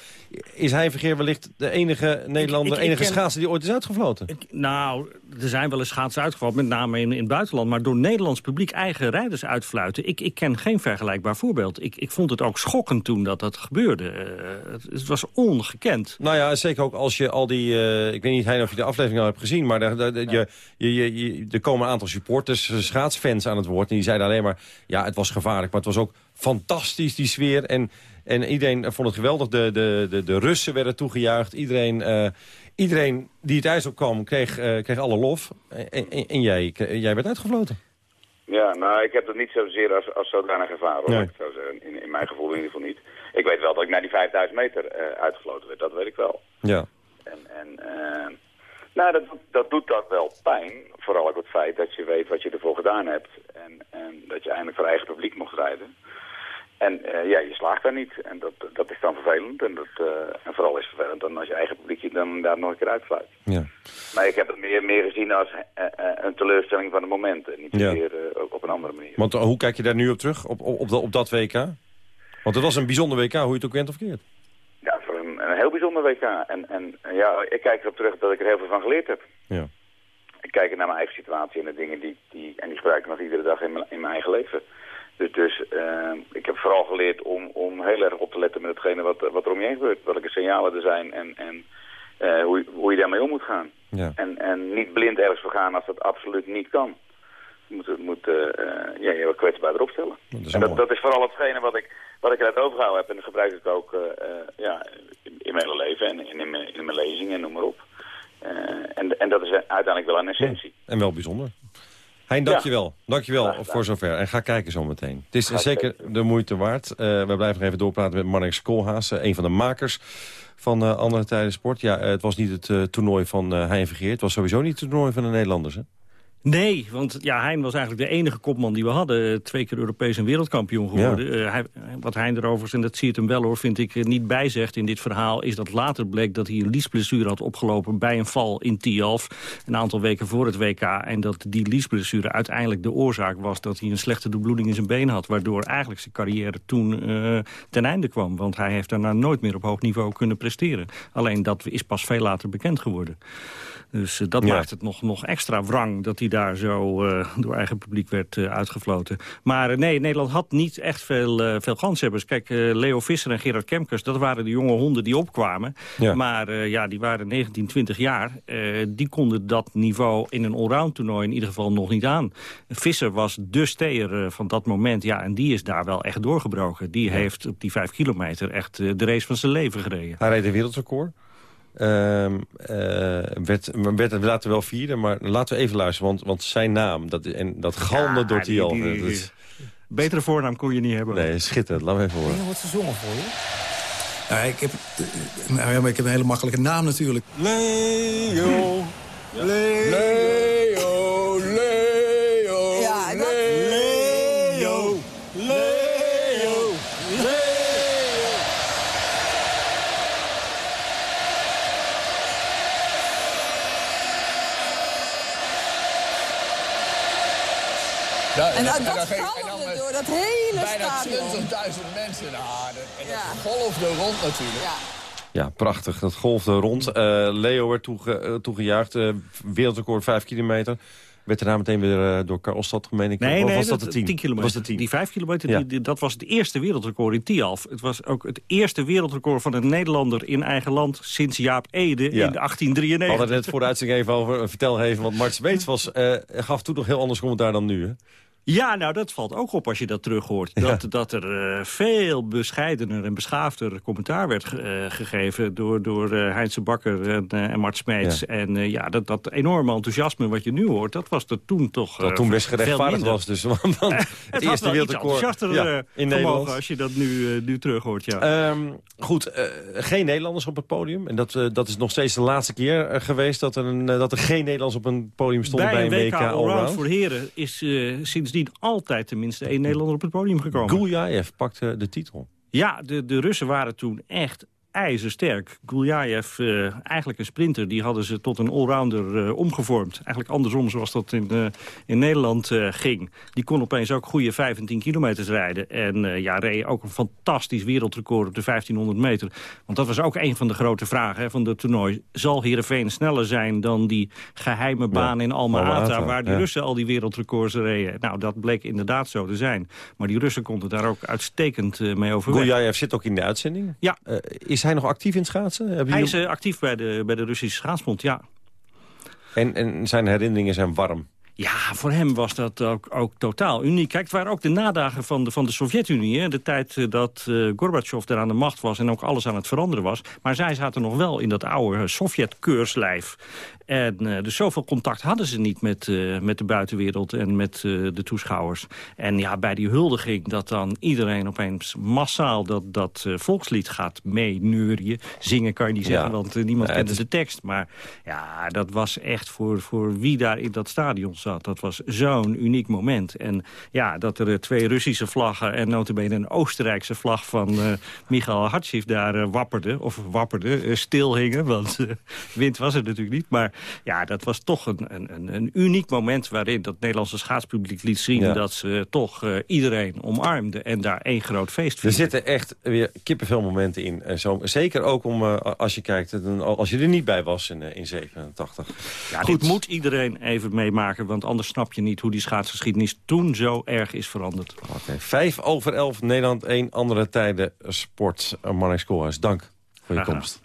is hij Vergeer wellicht de enige Nederlander, ik- ik enige ken- schaatser die ooit is uitgefloten? Nou, er zijn wel eens schaatsen uitgevallen, met name in, in het buitenland. Maar door Nederlands publiek eigen rijders uitfluiten. Ik, ik ken geen vergelijkbaar voorbeeld. Ik, ik vond het ook schokkend toen dat dat gebeurde. Eh, het, het was ongekend. Nou ja, zeker ook als je al die... eh, ik weet niet Hein, of je de aflevering al hebt gezien... maar er, er, je, je, je, je- er komen een aantal supporters, eh, schaatsfans aan het woord... en die zeiden alleen maar, ja, het was gevaarlijk... maar het was ook fantastisch, die sfeer. En, en iedereen vond het geweldig. De, de, de, de Russen werden toegejuicht. Iedereen, eh, iedereen die het ijs opkwam, kreeg, eh, kreeg alle lof. En, en, en jij, jij werd uitgefloten. Ja, nou, ik heb dat niet zozeer als, als zodanig ervaren, hoor, Nee. zeggen. In, in mijn gevoel in ieder geval niet. Ik weet wel dat ik naar die 5000 meter eh, uitgefloten werd, dat weet ik wel. Ja. En, en nou, dat, doet- dat doet dat wel pijn. Vooral ook het feit dat je weet wat je ervoor gedaan hebt. En, en dat je eindelijk voor eigen publiek mocht rijden. En eh, ja, je slaagt daar niet. En dat, dat is dan vervelend. En, dat, eh, en vooral is het vervelend dan als je eigen publiek je dan daar nog een keer uitfluit. Ja. Maar ik heb het meer, meer gezien als eh, een teleurstelling van het moment. En niet Ja. meer op, op een andere manier. Want hoe kijk je daar nu op terug, op, op, op, dat- op dat WK? Want het was een bijzonder WK, hoe je het ook went of keert. WK. En, en ja, ik kijk erop terug dat ik er heel veel van geleerd heb. Ja. Ik kijk naar mijn eigen situatie en de dingen die, die en die gebruik ik nog iedere dag in mijn, in mijn eigen leven. Dus, dus eh, ik heb vooral geleerd om, om heel erg op te letten met hetgene wat, wat er om je heen gebeurt. Welke signalen er zijn en, en eh, hoe, je- hoe je daarmee om moet gaan. Ja. En, en niet blind ergens voor gaan als dat absoluut niet kan. Moet, moet eh, eh, ja, je wel kwetsbaar erop stellen. Dat is en dat, dat is vooral hetgene wat ik, wat ik eruit overgehouden heb. En dat gebruik ik ook eh, ja, in, in mijn hele leven en in, in, mijn, in mijn lezingen en noem maar op. En, en dat is uiteindelijk wel een essentie. En wel bijzonder. Hein, dankjewel. Dankjewel voor zover. En ga kijken zo meteen. Het is zeker de moeite waard. We blijven nog even doorpraten met Marnix Koolhaas, een van de makers van Andere Tijden Sport. Ja, het was niet het toernooi van Hein Vergeer. Het was sowieso niet het toernooi van de Nederlanders, hè? Nee, want ja, Hein was eigenlijk de enige kopman die we hadden. Twee keer Europees en wereldkampioen geworden. Eh, hij, wat Hein erover, en dat zie het hem wel hoor, vind ik eh, niet bijzegt in dit verhaal... is dat later bleek dat hij een liesblessure had opgelopen bij een val in Tialf. Een aantal weken voor het WK. En dat die liesblessure uiteindelijk de oorzaak was dat hij een slechte doorbloeding in zijn been had. Waardoor eigenlijk zijn carrière toen eh, ten einde kwam. Want hij heeft daarna nooit meer op hoog niveau kunnen presteren. Alleen dat is pas veel later bekend geworden. Dus eh, dat Ja. maakt het nog, nog extra wrang dat hij daar zo eh, door eigen publiek werd eh, uitgefloten. Maar nee, Nederland had niet echt veel, veel kanshebbers. Kijk, Leo Visser en Gerard Kemkers, dat waren de jonge honden die opkwamen. Ja. Maar ja, die waren 19, 20 jaar. Die konden dat niveau in een allround toernooi in ieder geval nog niet aan. Visser was de steer van dat moment. Ja, en die is daar wel echt doorgebroken. Die heeft op die vijf kilometer echt de race van zijn leven gereden. Hij reed een wereldrecord. Ehm eh, werd, werd het later wel vierde, maar laten we even luisteren. Want, want zijn naam, dat, en dat galmde Ja, door die- Tialf. die- Dat is- Betere voornaam kon je niet hebben. Nee, schitterend. Laten we even horen. wat gezongen voor je? Ja, ik, heb, eh, nou ja, maar ik heb een hele makkelijke naam natuurlijk. Leo. Leo. Leo. En dat, dat galmde door dat hele Bijna stadion. 20.000 mensen. Nou, dat, en dat Ja. golfde rond natuurlijk. Ja, prachtig. Dat golfde rond. Eh, Leo werd toege, eh, toegejuicht. Eh, wereldrecord 5 kilometer. Werd daarna meteen weer door Karlstad gemeen. Ik Nee, of nee, was dat de 10? kilometer. Was de 10? Die 5 kilometer, Ja. die, die- dat was het eerste wereldrecord in Tialf. Het was ook het eerste wereldrecord van een Nederlander in eigen land... sinds Jaap Ede Ja. in We hadden 1893. het net voor de uitzending even over. Vertel even, want Mart Smeets was, eh, gaf toen nog heel anders commentaar dan nu. Hè? Ja, nou, dat valt ook op als je dat terug hoort. Dat, dat er eh, veel bescheidener en beschaafder commentaar werd ge- eh, gegeven... door, door eh Heinze Bakker en, en Mart Smeets. Ja. En ja, dat, dat enorme enthousiasme wat je nu hoort... dat was er toen toch Dat toen best gerechtvaardigd was. Dus, want, want Het, eerste wereldrecord ja, in Nederland. als je dat nu, nu terug hoort, ja. Ehm, goed, geen Nederlanders op het podium. En dat, dat is nog steeds de laatste keer geweest... Dat er, een, dat er geen Nederlanders op een podium stonden bij, bij een WK WK Allround Allround. voor heren is eh, sindsdien altijd tenminste één Nederlander op het podium gekomen. Guljaev pakte de titel. Ja, de, de Russen waren toen echt ijzersterk. Guljaev, eh, eigenlijk een sprinter, die hadden ze tot een allrounder eh, omgevormd. Eigenlijk andersom zoals dat in, eh, in Nederland ging. Die kon opeens ook goede 15 kilometers rijden. En ja, reed ook een fantastisch wereldrecord op de 1500 meter. Want dat was ook een van de grote vragen hè, van het toernooi. Zal Heerenveen sneller zijn dan die geheime baan in Alma-Ata... Alma-Ata, waar die ja. Russen al die wereldrecords reden? Nou, dat bleek inderdaad zo te zijn. Maar die Russen konden daar ook uitstekend mee overweg. Guljaev zit ook in de uitzending. Ja. Eh, is hij nog actief in het schaatsen? Hebben Hij is eh, actief bij de, bij de Russische schaatsbond, ja. en, en zijn herinneringen zijn warm. Ja, voor hem was dat ook, ook totaal uniek. Kijk, het waren ook de nadagen van de, van de Sovjet-Unie. De tijd eh, dat eh Gorbachev er aan de macht was en ook alles aan het veranderen was. Maar zij zaten nog wel in dat oude Sovjet-keurslijf. En eh, dus zoveel contact hadden ze niet met, eh, met de buitenwereld en met eh, de toeschouwers. En ja, bij die huldiging dat dan iedereen opeens massaal dat, dat volkslied gaat meeneurien. Zingen kan je niet zeggen, Ja. want niemand Ja, kende is- de tekst. Maar ja, dat was echt voor, voor wie daar in dat stadion zat. Dat was zo'n uniek moment. En ja, dat er twee Russische vlaggen en notabene een Oostenrijkse vlag van Michael Hatsief daar wapperde. Of wapperde, stil hingen, want wind was er natuurlijk niet. Maar ja, dat was toch een, een, een, uniek moment waarin dat Nederlandse schaatspubliek liet zien... Ja. dat ze toch eh, iedereen omarmden en daar één groot feest Er vierden. zitten echt weer kippenveel momenten in. Eh, zo, zeker ook om, eh, als je kijkt, als je er niet bij was in, in 87. Ja, dit moet iedereen even meemaken, want anders snap je niet hoe die schaatsgeschiedenis toen zo erg is veranderd. Oké, Vijf over elf, Nederland 1, andere tijden, sport. Marnix Koolhuis, dank voor je komst.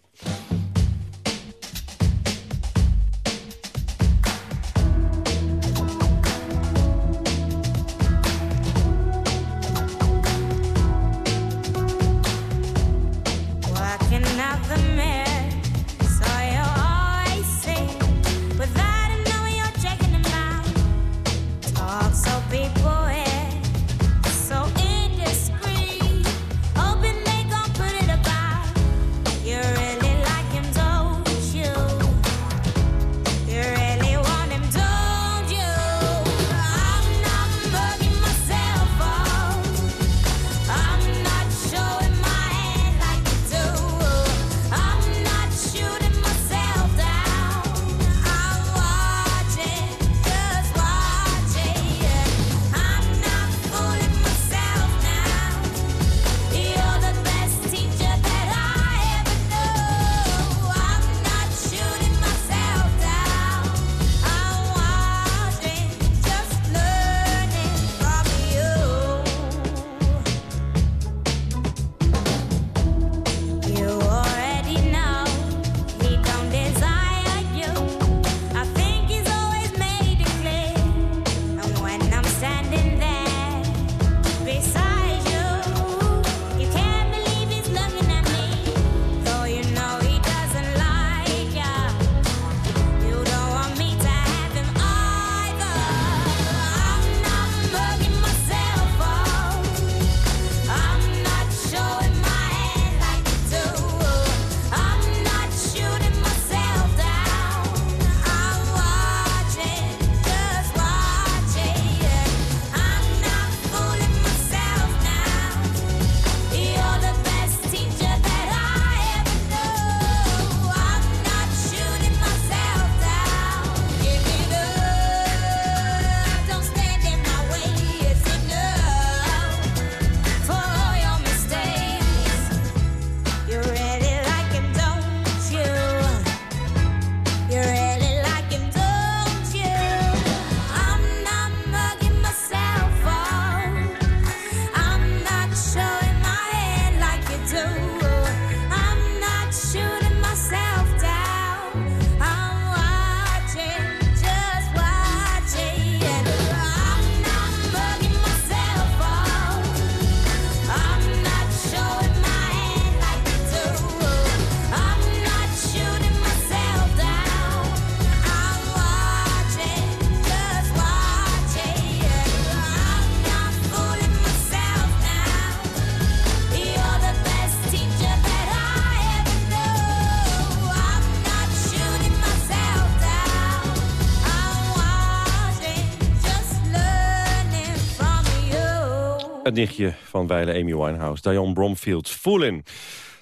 Nichtje van wijle Amy Winehouse, Diane Bromfield. Foolin.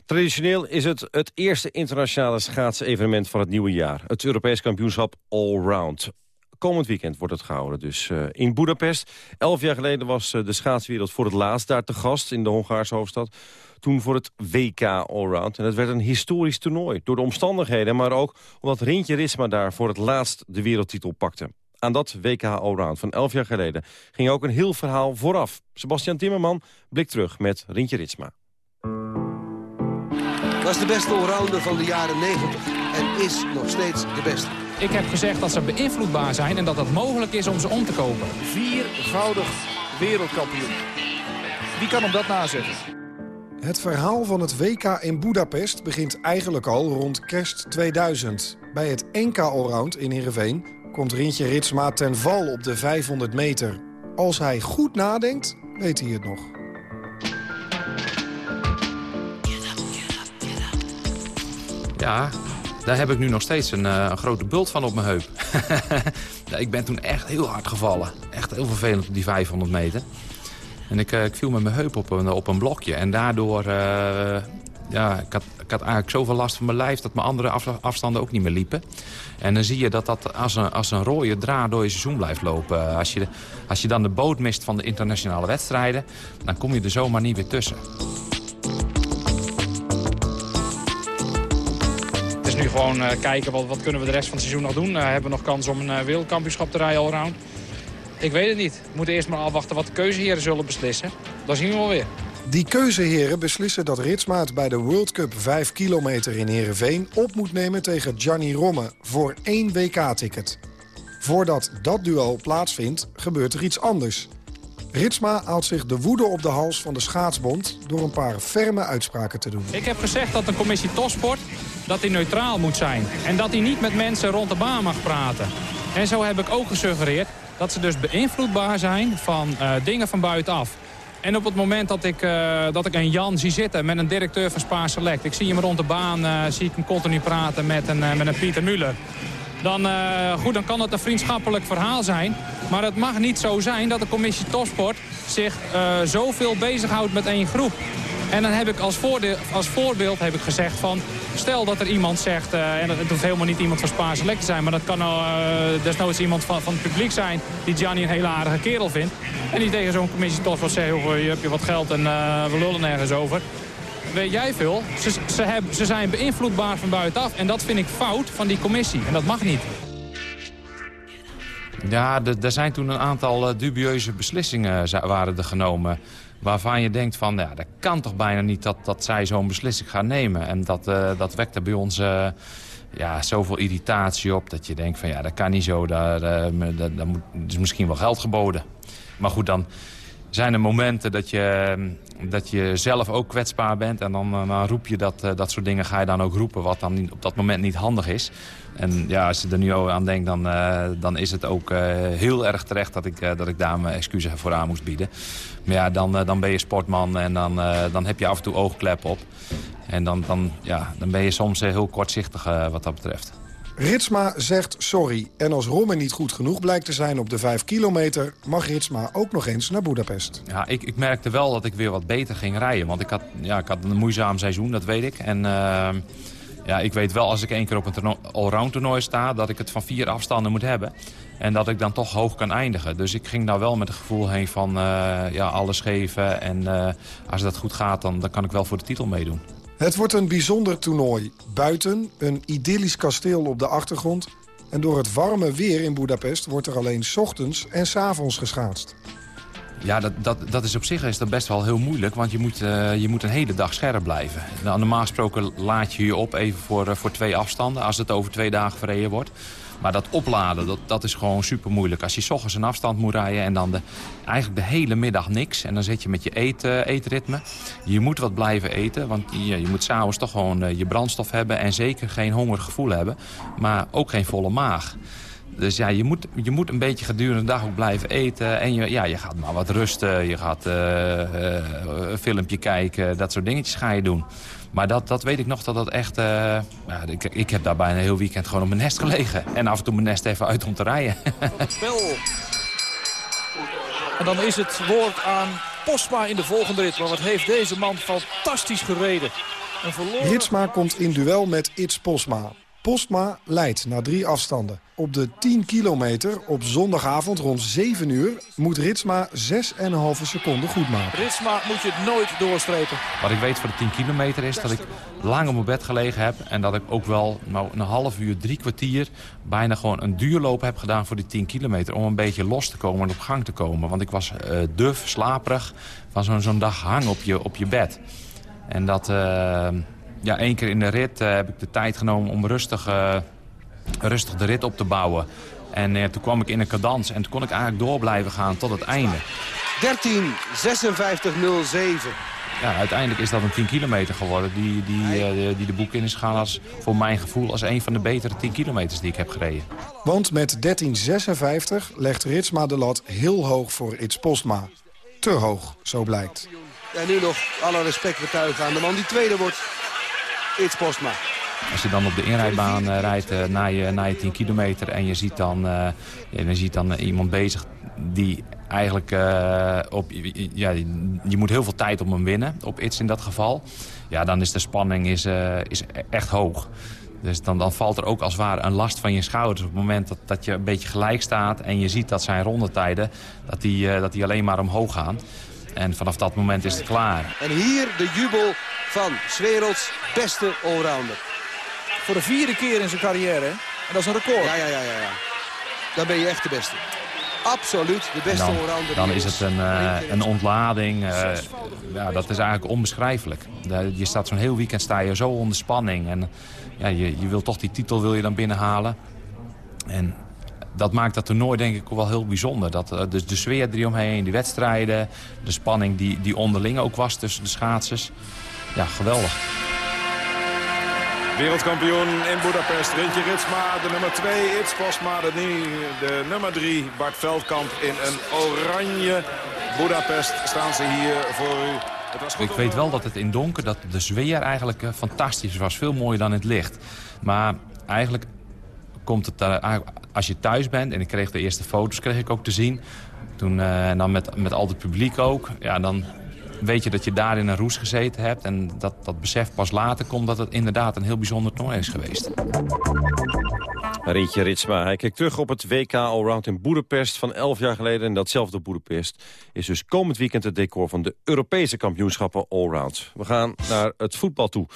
Traditioneel is het het eerste internationale schaatsevenement van het nieuwe jaar. Het Europees kampioenschap Allround. Komend weekend wordt het gehouden, dus uh, in Budapest. Elf jaar geleden was uh, de schaatswereld voor het laatst daar te gast in de Hongaarse hoofdstad. Toen voor het WK Allround. En het werd een historisch toernooi. Door de omstandigheden, maar ook omdat Rintje Ritsma daar voor het laatst de wereldtitel pakte. Aan dat WK Allround van elf jaar geleden ging ook een heel verhaal vooraf. Sebastian Timmerman blikt terug met Rintje Ritsma. Was de beste allrounder van de jaren 90 en is nog steeds de beste. Ik heb gezegd dat ze beïnvloedbaar zijn en dat het mogelijk is om ze om te kopen. Viervoudig wereldkampioen. Wie kan hem dat nazeggen? Het verhaal van het WK in Budapest begint eigenlijk al rond kerst 2000. Bij het NK Allround in Heerenveen komt Rintje Ritsma ten val op de 500 meter. Als hij goed nadenkt, weet hij het nog. Ja, daar heb ik nu nog steeds een, uh, een grote bult van op mijn heup. ja, ik ben toen echt heel hard gevallen. Echt heel vervelend op die 500 meter. En ik, uh, ik viel met mijn heup op een, op een blokje. En daardoor... Uh, ja, ik had, ik had eigenlijk zoveel last van mijn lijf... dat mijn andere af, afstanden ook niet meer liepen. En dan zie je dat dat als een, als een rode draad door je seizoen blijft lopen. Als je, als je dan de boot mist van de internationale wedstrijden... dan kom je er zomaar niet weer tussen. nu gewoon uh, kijken wat, wat kunnen we de rest van het seizoen nog doen. Uh, hebben we nog kans om een uh, wereldkampioenschap te rijden allround? Ik weet het niet. We moeten eerst maar afwachten wat de keuzeheren zullen beslissen. Dat zien we wel weer. Die keuzeheren beslissen dat Ritsma het bij de World Cup 5 kilometer in Heerenveen... op moet nemen tegen Gianni Romme voor één WK-ticket. Voordat dat duel plaatsvindt, gebeurt er iets anders. Ritsma haalt zich de woede op de hals van de schaatsbond... door een paar ferme uitspraken te doen. Ik heb gezegd dat de commissie topsport dat hij neutraal moet zijn. En dat hij niet met mensen rond de baan mag praten. En zo heb ik ook gesuggereerd dat ze dus beïnvloedbaar zijn van uh, dingen van buitenaf. En op het moment dat ik, uh, dat ik een Jan zie zitten met een directeur van Spaar Select... ik zie hem rond de baan, uh, zie ik hem continu praten met een, met een Pieter Muller... Dan, goed, dan kan het een vriendschappelijk verhaal zijn. Maar het mag niet zo zijn dat de commissie topsport zich zoveel bezighoudt met één groep. En dan heb ik als, als voorbeeld heb ik gezegd van... stel dat er iemand zegt, uh, en het hoeft helemaal niet iemand van Spaar Select te zijn... maar dat kan uh, desnoods iemand van, van het publiek zijn... die Gianni een hele aardige kerel vindt. En die tegen zo'n commissie toch wel zegt... Joh, je hebt je wat geld en uh, we lullen nergens over. Weet jij veel? Ze, ze, hebben, ze zijn beïnvloedbaar van buitenaf. En dat vind ik fout van die commissie. En dat mag niet. Ja, er zijn toen een aantal dubieuze beslissingen waren er genomen waarvan je denkt van, ja, dat kan toch bijna niet dat, dat zij zo'n beslissing gaan nemen. En dat, uh, dat wekte bij ons uh, ja, zoveel irritatie op dat je denkt van, ja, dat kan niet zo, daar, daar moet, is misschien wel geld geboden. Maar goed, dan zijn er momenten dat je, dat je zelf ook kwetsbaar bent. En dan, dan roep je dat, dat soort dingen, ga je dan ook roepen, wat dan op dat moment niet handig is. En ja, als je er nu aan denkt, dan, uh, dan is het ook heel erg terecht dat ik, dat ik daar mijn excuses voor aan moest bieden. Maar ja, dan, dan ben je sportman en dan, dan heb je af en toe oogkleppen op. En dan, dan, ja, dan ben je soms heel kortzichtig wat dat betreft. Ritsma zegt sorry. En als Romme niet goed genoeg blijkt te zijn op de 5 kilometer... mag Ritsma ook nog eens naar Budapest. Ja, ik, ik merkte wel dat ik weer wat beter ging rijden. Want ik had, ja, ik had een moeizaam seizoen, dat weet ik. En ja, ik weet wel als ik één keer op een allround toernooi sta... dat ik het van vier afstanden moet hebben. En dat ik dan toch hoog kan eindigen. Dus ik ging daar wel met het gevoel heen van uh, ja, alles geven. En uh, als dat goed gaat, dan, dan kan ik wel voor de titel meedoen. Het wordt een bijzonder toernooi. Buiten, een idyllisch kasteel op de achtergrond. En door het warme weer in Budapest wordt er alleen ochtends en 's avonds geschaatst. Ja, dat, dat, dat is op zich is dat best wel heel moeilijk, want je moet, uh, je moet een hele dag scherp blijven. Nou, normaal gesproken laat je je op even voor, uh, voor twee afstanden, als het over twee dagen verreden wordt. Maar dat opladen, dat, dat is gewoon super moeilijk. Als je s ochtends een afstand moet rijden en dan de, eigenlijk de hele middag niks. En dan zit je met je eet, uh, eetritme. Je moet wat blijven eten, want je, je moet s'avonds toch gewoon je brandstof hebben... en zeker geen hongergevoel hebben, maar ook geen volle maag. Dus ja, je moet, je moet een beetje gedurende de dag ook blijven eten. En je, ja, je gaat maar wat rusten, je gaat uh, uh, een filmpje kijken, dat soort dingetjes ga je doen. Maar dat, dat weet ik nog dat dat echt... Uh, ja, ik, ik heb daar bijna een heel weekend gewoon op mijn nest gelegen. En af en toe mijn nest even uit om te rijden. Spel. En dan is het woord aan Postma in de volgende rit. Maar wat heeft deze man fantastisch gereden. Een verloren... Ritsma komt in duel met Its Posma. Postma leidt na drie afstanden. Op de 10 kilometer op zondagavond rond 7 uur moet Ritsma 6,5 seconden goed maken. Ritsma moet je het nooit doorstrepen. Wat ik weet voor de 10 kilometer is dat ik lang op mijn bed gelegen heb... en dat ik ook wel nou, een half uur, drie kwartier... bijna gewoon een duurloop heb gedaan voor die 10 kilometer... om een beetje los te komen en op gang te komen. Want ik was uh, duf, slaperig, van zo'n zo'n dag hang op je, op je bed. En dat... Uh, ja, één keer in de rit uh, heb ik de tijd genomen om rustig, uh, rustig de rit op te bouwen. En uh, toen kwam ik in een cadans en toen kon ik eigenlijk door blijven gaan tot het einde. 13, 56, 07. Ja, uiteindelijk is dat een 10 kilometer geworden die, die, die de boek in is gegaan als, voor mijn gevoel als een van de betere 10 kilometers die ik heb gereden. Want met 13.56 legt Ritsma de lat heel hoog voor Its Postma. Te hoog, zo blijkt. En nu nog alle respect betuigen aan de man die tweede wordt. Its Postma. Als je dan op de inrijbaan uh, rijdt uh, na, je, na je 10 kilometer en je ziet dan, uh, je ziet dan iemand bezig die eigenlijk op... Ja, je moet heel veel tijd om hem winnen, op Its in dat geval. Ja, dan is de spanning is, is echt hoog. Dus dan, dan valt er ook als het ware een last van je schouders. Op het moment dat, dat je een beetje gelijk staat en je ziet dat zijn rondetijden... dat die, dat die alleen maar omhoog gaan. En vanaf dat moment is het klaar. En hier de jubel van 's werelds beste allrounder. Voor de vierde keer in zijn carrière, hè? En dat is een record. Ja, ja, ja, ja. ja. Dan ben je echt de beste. Absoluut de beste dan, allrounder. Dan is het een, uh, een ontlading. Uh, ja, dat is eigenlijk onbeschrijfelijk. Je staat zo'n heel weekend sta je zo onder spanning. En ja, je, je wil toch die titel wil je dan binnenhalen. En dat maakt dat toernooi denk ik ook wel heel bijzonder. Dat, dus de sfeer eromheen, die wedstrijden, de spanning die, die onderling ook was tussen de schaatsers. Ja, geweldig. Wereldkampioen in Budapest, Rintje Ritsma, de nummer 2, Its Postma, de, de nummer 3, Bart Veldkamp in een oranje Budapest staan ze hier voor u. Ik weet wel dat het in donker, dat de sfeer eigenlijk uh, fantastisch was, veel mooier dan in het licht. Maar eigenlijk komt het uh, als je thuis bent, en ik kreeg de eerste foto's kreeg ik ook te zien, toen, uh, en dan met, met al het publiek ook, ja, dan weet je dat je daar in een roes gezeten hebt. En dat, dat besef pas later komt dat het inderdaad een heel bijzonder toernooi is geweest. Rietje Ritsma, hij kijkt terug op het WK Allround in Boedapest van 11 jaar geleden. En datzelfde Boedapest is dus komend weekend het decor van de Europese kampioenschappen Allround. We gaan naar het voetbal toe.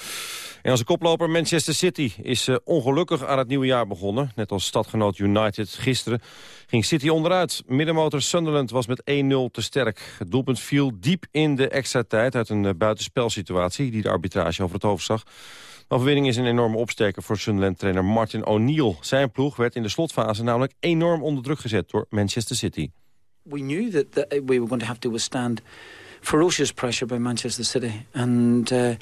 En onze koploper Manchester City is uh, ongelukkig aan het nieuwe jaar begonnen. Net als stadgenoot United gisteren ging City onderuit. Middenmotor Sunderland was met 1-0 te sterk. Het doelpunt viel diep in de extra tijd uit een uh, buitenspelsituatie... die de arbitrage over het hoofd zag. De overwinning is een enorme opsteker voor Sunderland-trainer Martin O'Neill. Zijn ploeg werd in de slotfase namelijk enorm onder druk gezet door Manchester City. We knew that, that we were going to have to withstand ferocious pressure by Manchester City. And uh,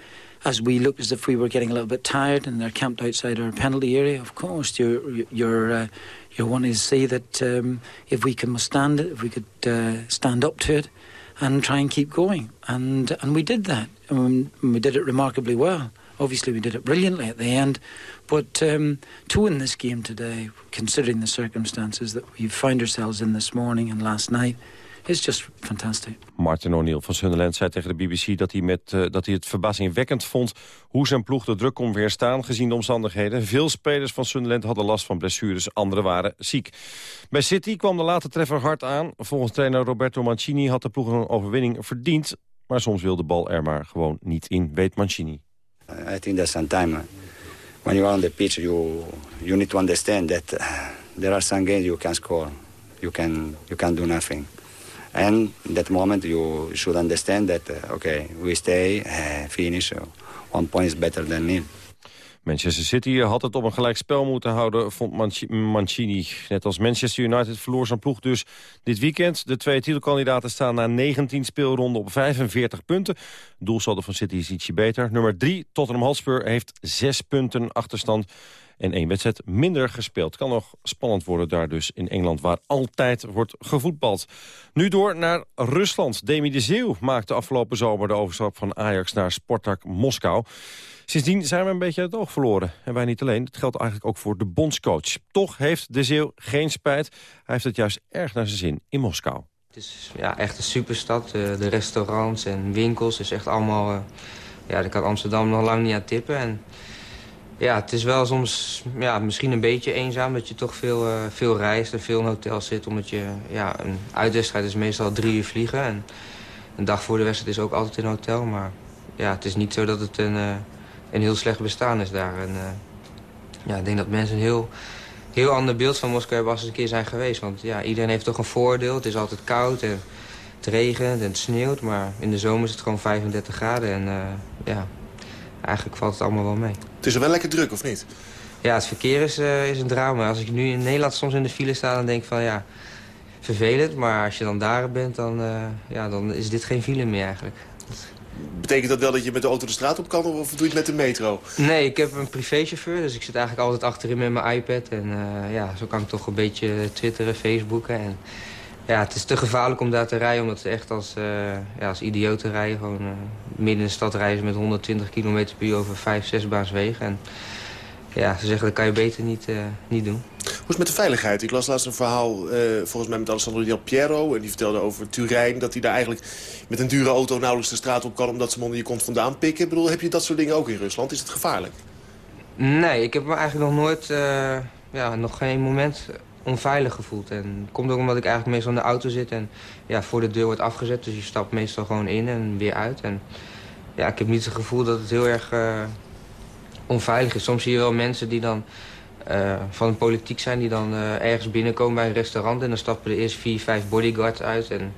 as we looked as if we were getting a little bit tired and they're camped outside our penalty area, of course, you're, you're, uh, you're wanting to see that um, if we can withstand it, if we could uh, stand up to it and try and keep going. And, and we did that. And we did it remarkably well. Obviously, we did it brilliantly at the end. But um, to win this game today, considering the circumstances that we found ourselves in this morning and last night, is just fantastic. Martin O'Neill van Sunderland zei tegen de BBC dat hij, met, uh, dat hij het verbazingwekkend vond... hoe zijn ploeg de druk kon weerstaan gezien de omstandigheden. Veel spelers van Sunderland hadden last van blessures, anderen waren ziek. Bij City kwam de late treffer hard aan. Volgens trainer Roberto Mancini had de ploeg een overwinning verdiend... maar soms wil de bal er maar gewoon niet in, weet Mancini. I think that sometimes when you are on the pitch, you you need to understand that uh, there are some games you can score, you can you can do nothing, and that moment you should understand that uh, okay, we stay, uh, finish, one point is better than nil. Manchester City had het op een gelijk spel moeten houden, vond Mancini. Net als Manchester United verloor zijn ploeg dus dit weekend. De twee titelkandidaten staan na 19 speelronden op 45 punten. Doelsaldo van City is ietsje beter. Nummer 3, Tottenham Hotspur, heeft 6 punten achterstand en één wedstrijd minder gespeeld. Kan nog spannend worden daar dus in Engeland, waar altijd wordt gevoetbald. Nu door naar Rusland. Demi de Zeeuw maakte afgelopen zomer de overstap van Ajax naar Spartak Moskou. Sindsdien zijn we een beetje het oog verloren. En wij niet alleen, dat geldt eigenlijk ook voor de bondscoach. Toch heeft de Zeeuw geen spijt. Hij heeft het juist erg naar zijn zin in Moskou. Het is ja, echt een superstad. Eh, de restaurants en winkels is echt allemaal... eh, ja, daar kan Amsterdam nog lang niet aan tippen. En ja, het is wel soms ja, misschien een beetje eenzaam... dat je toch veel, eh, veel reist en veel in hotels zit. Omdat je, ja, een uitwedstrijd is meestal drie uur vliegen. En een dag voor de wedstrijd is ook altijd in hotel. Maar ja, het is niet zo dat het een, een heel slecht bestaan is daar. En, eh, ja, ik denk dat mensen een heel, heel ander beeld van Moskou hebben als ze een keer zijn geweest. Want ja, iedereen heeft toch een voordeel. Het is altijd koud en het regent en het sneeuwt. Maar in de zomer is het gewoon 35 graden. En eh, ja, eigenlijk valt het allemaal wel mee. Het is er wel lekker druk, of niet? Ja, het verkeer is, eh, is een drama. Als ik nu in Nederland soms in de file sta, dan denk ik van ja, vervelend. Maar als je dan daar bent, dan, ja, dan is dit geen file meer eigenlijk. Betekent dat wel dat je met de auto de straat op kan of doe je het met de metro? Nee, ik heb een privéchauffeur, dus ik zit eigenlijk altijd achterin met mijn iPad. En eh, ja, zo kan ik toch een beetje twitteren, facebooken. En ja, het is te gevaarlijk om daar te rijden, omdat ze echt als, uh, ja, als idioten rijden. Gewoon uh, midden in de stad rijden met 120 km per uur over 5, 6 baanswegen. En ja, ze zeggen dat kan je beter niet, niet doen. Hoe is het met de veiligheid? Ik las laatst een verhaal, uh, volgens mij met Alessandro Del Piero. En die vertelde over Turijn, dat hij daar eigenlijk met een dure auto nauwelijks de straat op kan... omdat ze hem onder je kont vandaan pikken. Ik bedoel, heb je dat soort dingen ook in Rusland? Is het gevaarlijk? Nee, ik heb me eigenlijk nog nooit, uh, ja, nog geen moment onveilig gevoeld. En komt ook omdat ik eigenlijk meestal in de auto zit en ja, voor de deur wordt afgezet. Dus je stapt meestal gewoon in en weer uit. En ja, ik heb niet het gevoel dat het heel erg uh, onveilig is. Soms zie je wel mensen die dan uh, van politiek zijn... die dan uh, ergens binnenkomen bij een restaurant... en dan stappen er eerst vier, vijf bodyguards uit. En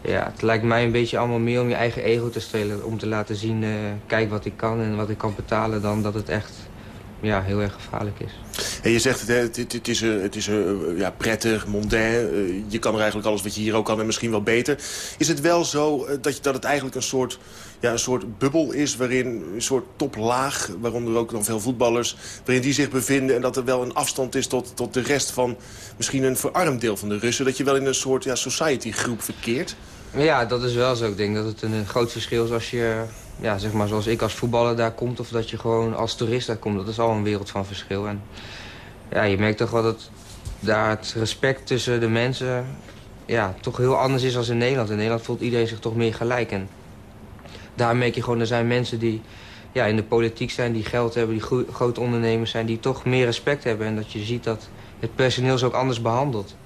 ja, het lijkt mij een beetje allemaal meer om je eigen ego te strelen. Om te laten zien, uh, kijk wat ik kan en wat ik kan betalen... dan dat het echt ja, heel erg gevaarlijk is. En je zegt, het, het, het, is, uh, het is uh, ja, prettig, mondain. Uh, je kan er eigenlijk alles wat je hier ook kan en misschien wel beter. Is het wel zo dat, je, dat het eigenlijk een soort, ja, een soort bubbel is... waarin een soort toplaag, waaronder ook nog veel voetballers... waarin die zich bevinden en dat er wel een afstand is tot, tot de rest van... misschien een verarmd deel van de Russen. Dat je wel in een soort ja, society groep verkeert? Ja, dat is wel zo. Ik denk dat het een groot verschil is als je ja, zeg maar zoals ik als voetballer daar komt... of dat je gewoon als toerist daar komt. Dat is al een wereld van verschil. En ja, je merkt toch wel dat daar het respect tussen de mensen... ja, toch heel anders is dan in Nederland. In Nederland voelt iedereen zich toch meer gelijk. En daar merk je gewoon, er zijn mensen die ja, in de politiek zijn... die geld hebben, die gro grote ondernemers zijn... die toch meer respect hebben. En dat je ziet dat het personeel ze ook anders behandelt.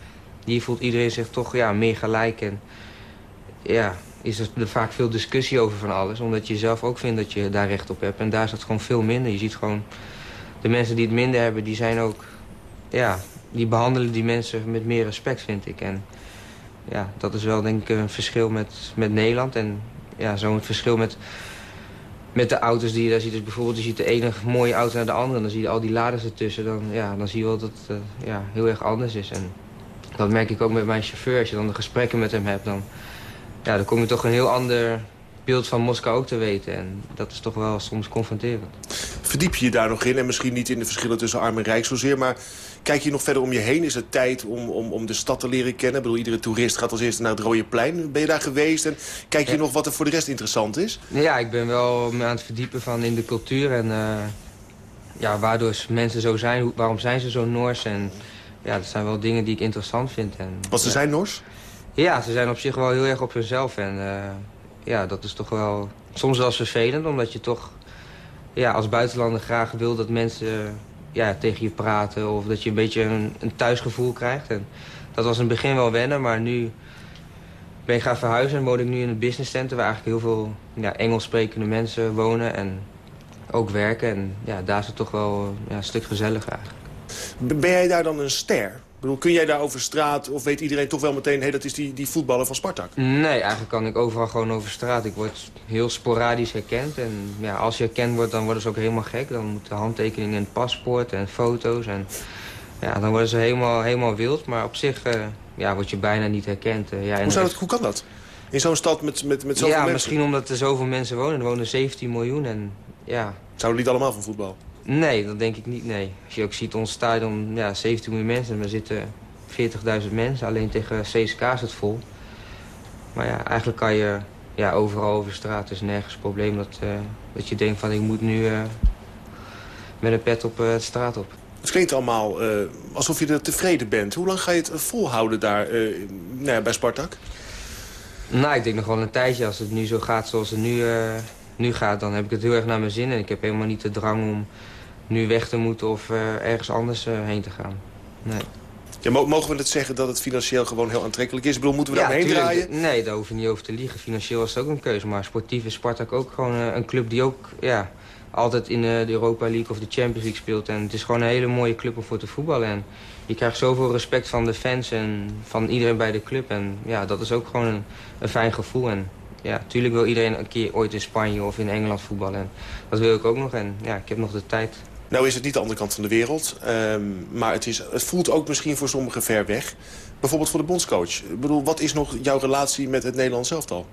Hier voelt iedereen zich toch ja, meer gelijk. En ja, is er vaak veel discussie over van alles. Omdat je zelf ook vindt dat je daar recht op hebt. En daar is dat gewoon veel minder. Je ziet gewoon, de mensen die het minder hebben, die zijn ook... Ja, die behandelen die mensen met meer respect, vind ik. En ja, dat is wel denk ik een verschil met, met Nederland. En ja, zo'n verschil met, met de auto's die je daar ziet. Dus bijvoorbeeld, je ziet de ene mooie auto naar de andere... en dan zie je al die laders ertussen. Dan, ja, dan zie je wel dat het uh, ja, heel erg anders is. En dat merk ik ook met mijn chauffeur. Als je dan de gesprekken met hem hebt, dan ja, dan kom je toch een heel ander beeld van Moskou ook te weten. En dat is toch wel soms confronterend. Verdiep je je daar nog in? En misschien niet in de verschillen tussen arm en rijk zozeer... maar kijk je nog verder om je heen? Is het tijd om, om, om de stad te leren kennen? Ik bedoel, iedere toerist gaat als eerste naar het Rode Plein. Ben je daar geweest? En kijk je ja. nog wat er voor de rest interessant is? Ja, ik ben wel me aan het verdiepen van in de cultuur. En uh, ja, waardoor mensen zo zijn. Waarom zijn ze zo Noors? En ja, dat zijn wel dingen die ik interessant vind. En, Wat ze ja. zijn Noors? Ja, ze zijn op zich wel heel erg op hunzelf. En uh, ja, dat is toch wel soms wel vervelend. Omdat je toch ja, als buitenlander graag wil dat mensen ja, tegen je praten. Of dat je een beetje een, een thuisgevoel krijgt. En dat was in het begin wel wennen, maar nu ben ik gaan verhuizen. En woon ik nu in een business center waar eigenlijk heel veel ja, Engels sprekende mensen wonen. En ook werken. En ja, daar is het toch wel ja, een stuk gezelliger eigenlijk. Ben jij daar dan een ster? Bedoel, kun jij daar over straat of weet iedereen toch wel meteen... hé, hey, dat is die, die voetballer van Spartak? Nee, eigenlijk kan ik overal gewoon over straat. Ik word heel sporadisch herkend. En ja, als je herkend wordt, dan worden ze ook helemaal gek. Dan moeten handtekeningen en paspoort en foto's. En ja, dan worden ze helemaal, helemaal wild. Maar op zich uh, ja, word je bijna niet herkend. Uh, ja, hoe, zou dat, hoe kan dat? In zo'n stad met, met, met zoveel ja, mensen? Ja, misschien omdat er zoveel mensen wonen. Er wonen 17 miljoen en ja... Zouden niet allemaal van voetbal? Nee, dat denk ik niet, nee. Als je ook ziet, ons stadion, ja, 17 miljoen mensen. En we zitten 40.000 mensen. Alleen tegen CSK is het vol. Maar ja, eigenlijk kan je ja, overal over straat. Is nergens een probleem dat, uh, dat je denkt van ik moet nu uh, met een pet op uh, de straat op. Het klinkt allemaal eh, alsof je er tevreden bent. Hoe lang ga je het volhouden daar eh, nou ja, bij Spartak? Nou, ik denk nog wel een tijdje. Als het nu zo gaat zoals het nu, eh, nu gaat, dan heb ik het heel erg naar mijn zin. En ik heb helemaal niet de drang om nu weg te moeten of eh, ergens anders eh, heen te gaan. Nee. Ja, mo- mogen we het zeggen dat het financieel gewoon heel aantrekkelijk is? Ik bedoel, moeten we Ja, daar heen tuurlijk. draaien? Nee, daar hoef je niet over te liegen. Financieel is het ook een keuze. Maar sportief is Spartak ook gewoon eh, een club die ook ja, altijd in de Europa League of de Champions League speelt. En het is gewoon een hele mooie club om voor te voetballen. En je krijgt zoveel respect van de fans en van iedereen bij de club. En ja, dat is ook gewoon een, een fijn gevoel. En ja, natuurlijk wil iedereen een keer ooit in Spanje of in Engeland voetballen. En dat wil ik ook nog. En ja, ik heb nog de tijd. Nou is het niet de andere kant van de wereld. ehm, maar het, is, het voelt ook misschien voor sommigen ver weg. Bijvoorbeeld voor de bondscoach. Ik bedoel, wat is nog jouw relatie met het Nederlands elftal?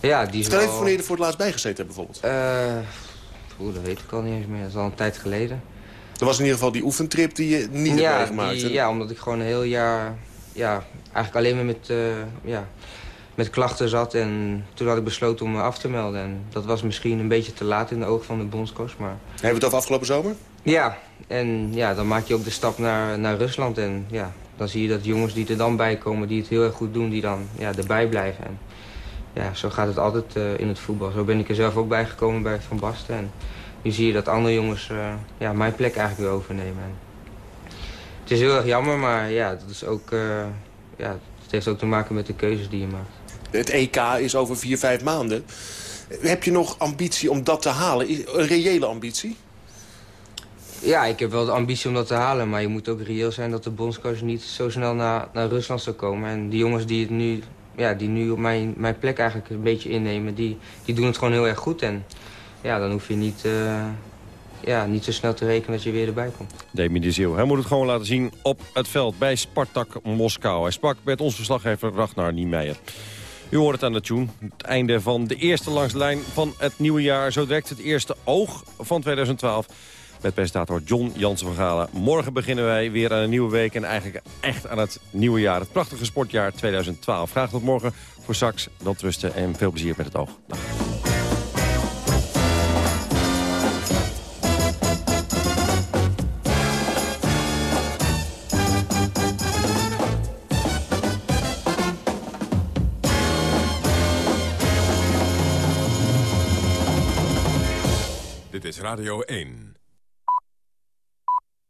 Ja, die is Stel even wel- wanneer je er voor het laatst bijgezeten hebt bijvoorbeeld. Eh, dat weet ik al niet eens meer. Dat is al een tijd geleden. Er was in ieder geval die oefentrip die je niet hebt ja, meegemaakt. die- hè? ja, omdat ik gewoon een heel jaar ja, eigenlijk alleen maar met, eh, ja, met klachten zat. En toen had ik besloten om me af te melden. En dat was misschien een beetje te laat in de ogen van de bondscoach. Maar Hebben we het over afgelopen zomer? ja, en ja, dan maak je ook de stap naar, naar Rusland. En ja, dan zie je dat jongens die er dan bij komen, die het heel erg goed doen, die dan ja, erbij blijven. En ja, zo gaat het altijd eh, in het voetbal. Zo ben ik er zelf ook bij gekomen bij Van Basten. En nu zie je dat andere jongens eh, ja, mijn plek eigenlijk weer overnemen. En het is heel erg jammer, maar ja, dat is ook, eh, ja, het heeft ook te maken met de keuzes die je maakt. Het EK is over vier, vijf maanden. Heb je nog ambitie om dat te halen? Is- Een reële ambitie? Ja, ik heb wel de ambitie om dat te halen. Maar je moet ook reëel zijn dat de bondscoach niet zo snel naar, naar Rusland zou komen. En die jongens die, het nu, ja, die nu op mijn, mijn plek eigenlijk een beetje innemen... Die, die doen het gewoon heel erg goed. En ja, dan hoef je niet, eh, ja, niet zo snel te rekenen dat je weer erbij komt. Demi de Zeeuw. Hij moet het gewoon laten zien op het veld bij Spartak Moskou. Hij sprak met ons verslaggever Ragnar Niemeyer. U hoort het aan de tune. Het einde van de eerste langslijn van het nieuwe jaar. Zo direct het eerste oog van 2012 met presentator John Jansen van Galen. Morgen beginnen wij weer aan een nieuwe week en eigenlijk echt aan het nieuwe jaar. Het prachtige sportjaar 2012. Graag tot morgen voor straks. Dat rusten en veel plezier met het oog. Dag. Radio 1.